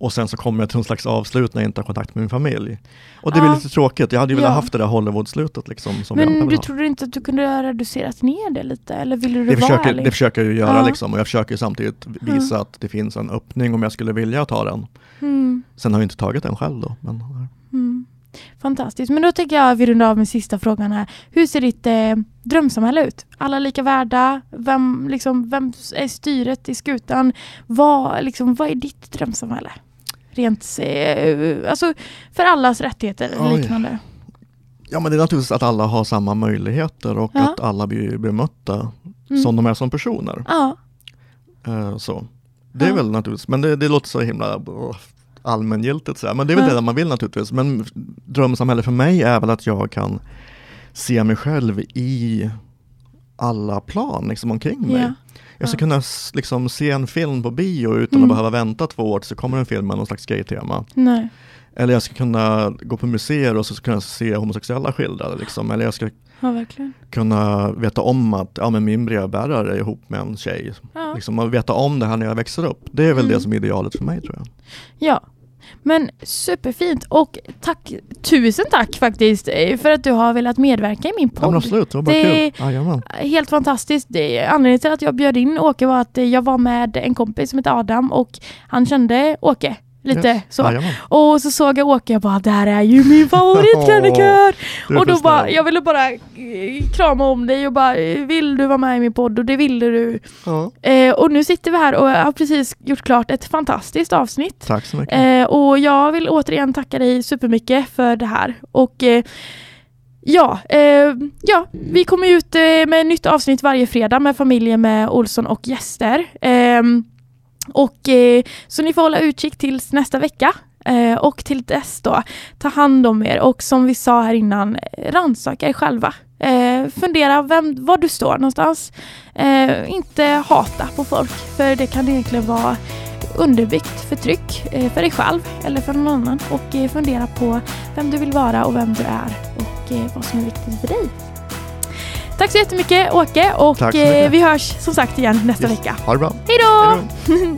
och sen så kommer jag till någon slags avslut när jag inte har kontakt med min familj. Och det blir Ja. lite tråkigt, jag hade ju velat Ja. haft det där Hollywood-slutet liksom. Men du ha. trodde inte att du kunde ha reducerat ner det lite? Eller ville du det, vara försöker, ärlig? det försöker jag ju göra Ja. liksom, och jag försöker samtidigt visa att det finns en öppning om jag skulle vilja ta den. Mm. Sen har jag inte tagit den själv då. Men, Mm. Fantastiskt. Men då tänker jag vi rundar av med sista frågan här. Hur ser ditt eh, drömsamhälle ut? Alla lika värda? Vem, liksom, vem är styret i skutan? Vad, liksom, vad är ditt drömsamhälle? Rent eh, alltså för allas rättigheter och liknande. ja men det är naturligtvis att alla har samma möjligheter och Ja. att alla blir bemötta Mm. som de är som personer. Ja, Eh, så. Det är Ja. väl naturligtvis, men det, det låter så himla allmängiltigt så här. men det är väl Ja. det man vill naturligtvis. Men drömsamhälle för mig är väl att jag kan se mig själv i alla plan liksom omkring mig. ja. Jag ska kunna liksom, se en film på bio utan Mm. att behöva vänta två år tills det kommer en film med någon slags gay-tema. Nej. Eller jag ska kunna gå på museer och så ska jag se homosexuella skildrade. Liksom. Eller jag ska Ja, kunna veta om att ja, men min brevbärare är ihop med en tjej. Ja. Liksom, och veta om det här när jag växer upp. Det är väl Mm. det som är idealet för mig tror jag. ja. Men superfint och tack, tusen tack faktiskt eh, för att du har velat medverka i min Ja men podd. absolut, det var bara Det- kul. Jajamän. Helt fantastiskt. Det, anledningen till att jag bjöd in Åke var att eh, jag var med en kompis som heter Adam och han kände Åke lite Yes. så. Jajamän. Och så såg jag Åke och bara, där är ju min favoritkrönikör! Är och då bara, jag ville bara eh, krama om dig och bara, eh, vill du vara med i min podd? Och det ville du. Ja, Eh, och nu sitter vi här och har precis gjort klart ett fantastiskt avsnitt. tack så mycket. Eh, och jag vill återigen tacka dig supermycket för det här. Och eh, ja, eh, ja, vi kommer ut eh, med ett nytt avsnitt varje fredag med familjen med Olsson och gäster. Ehm, och eh, så ni får hålla utkik tills nästa vecka. Eh, och till dess då, ta hand om er och som vi sa här innan, eh, rannsaka er själva. Eh, fundera vem, var du står någonstans. Eh, inte hata på folk, för det kan egentligen vara underbyggt förtryck eh, för dig själv eller för någon annan och eh, fundera på vem du vill vara och vem du är och eh, vad som är viktigt för dig. Tack så jättemycket Åke och eh, vi hörs som sagt igen nästa Yes. vecka. Ha det bra. Hej då.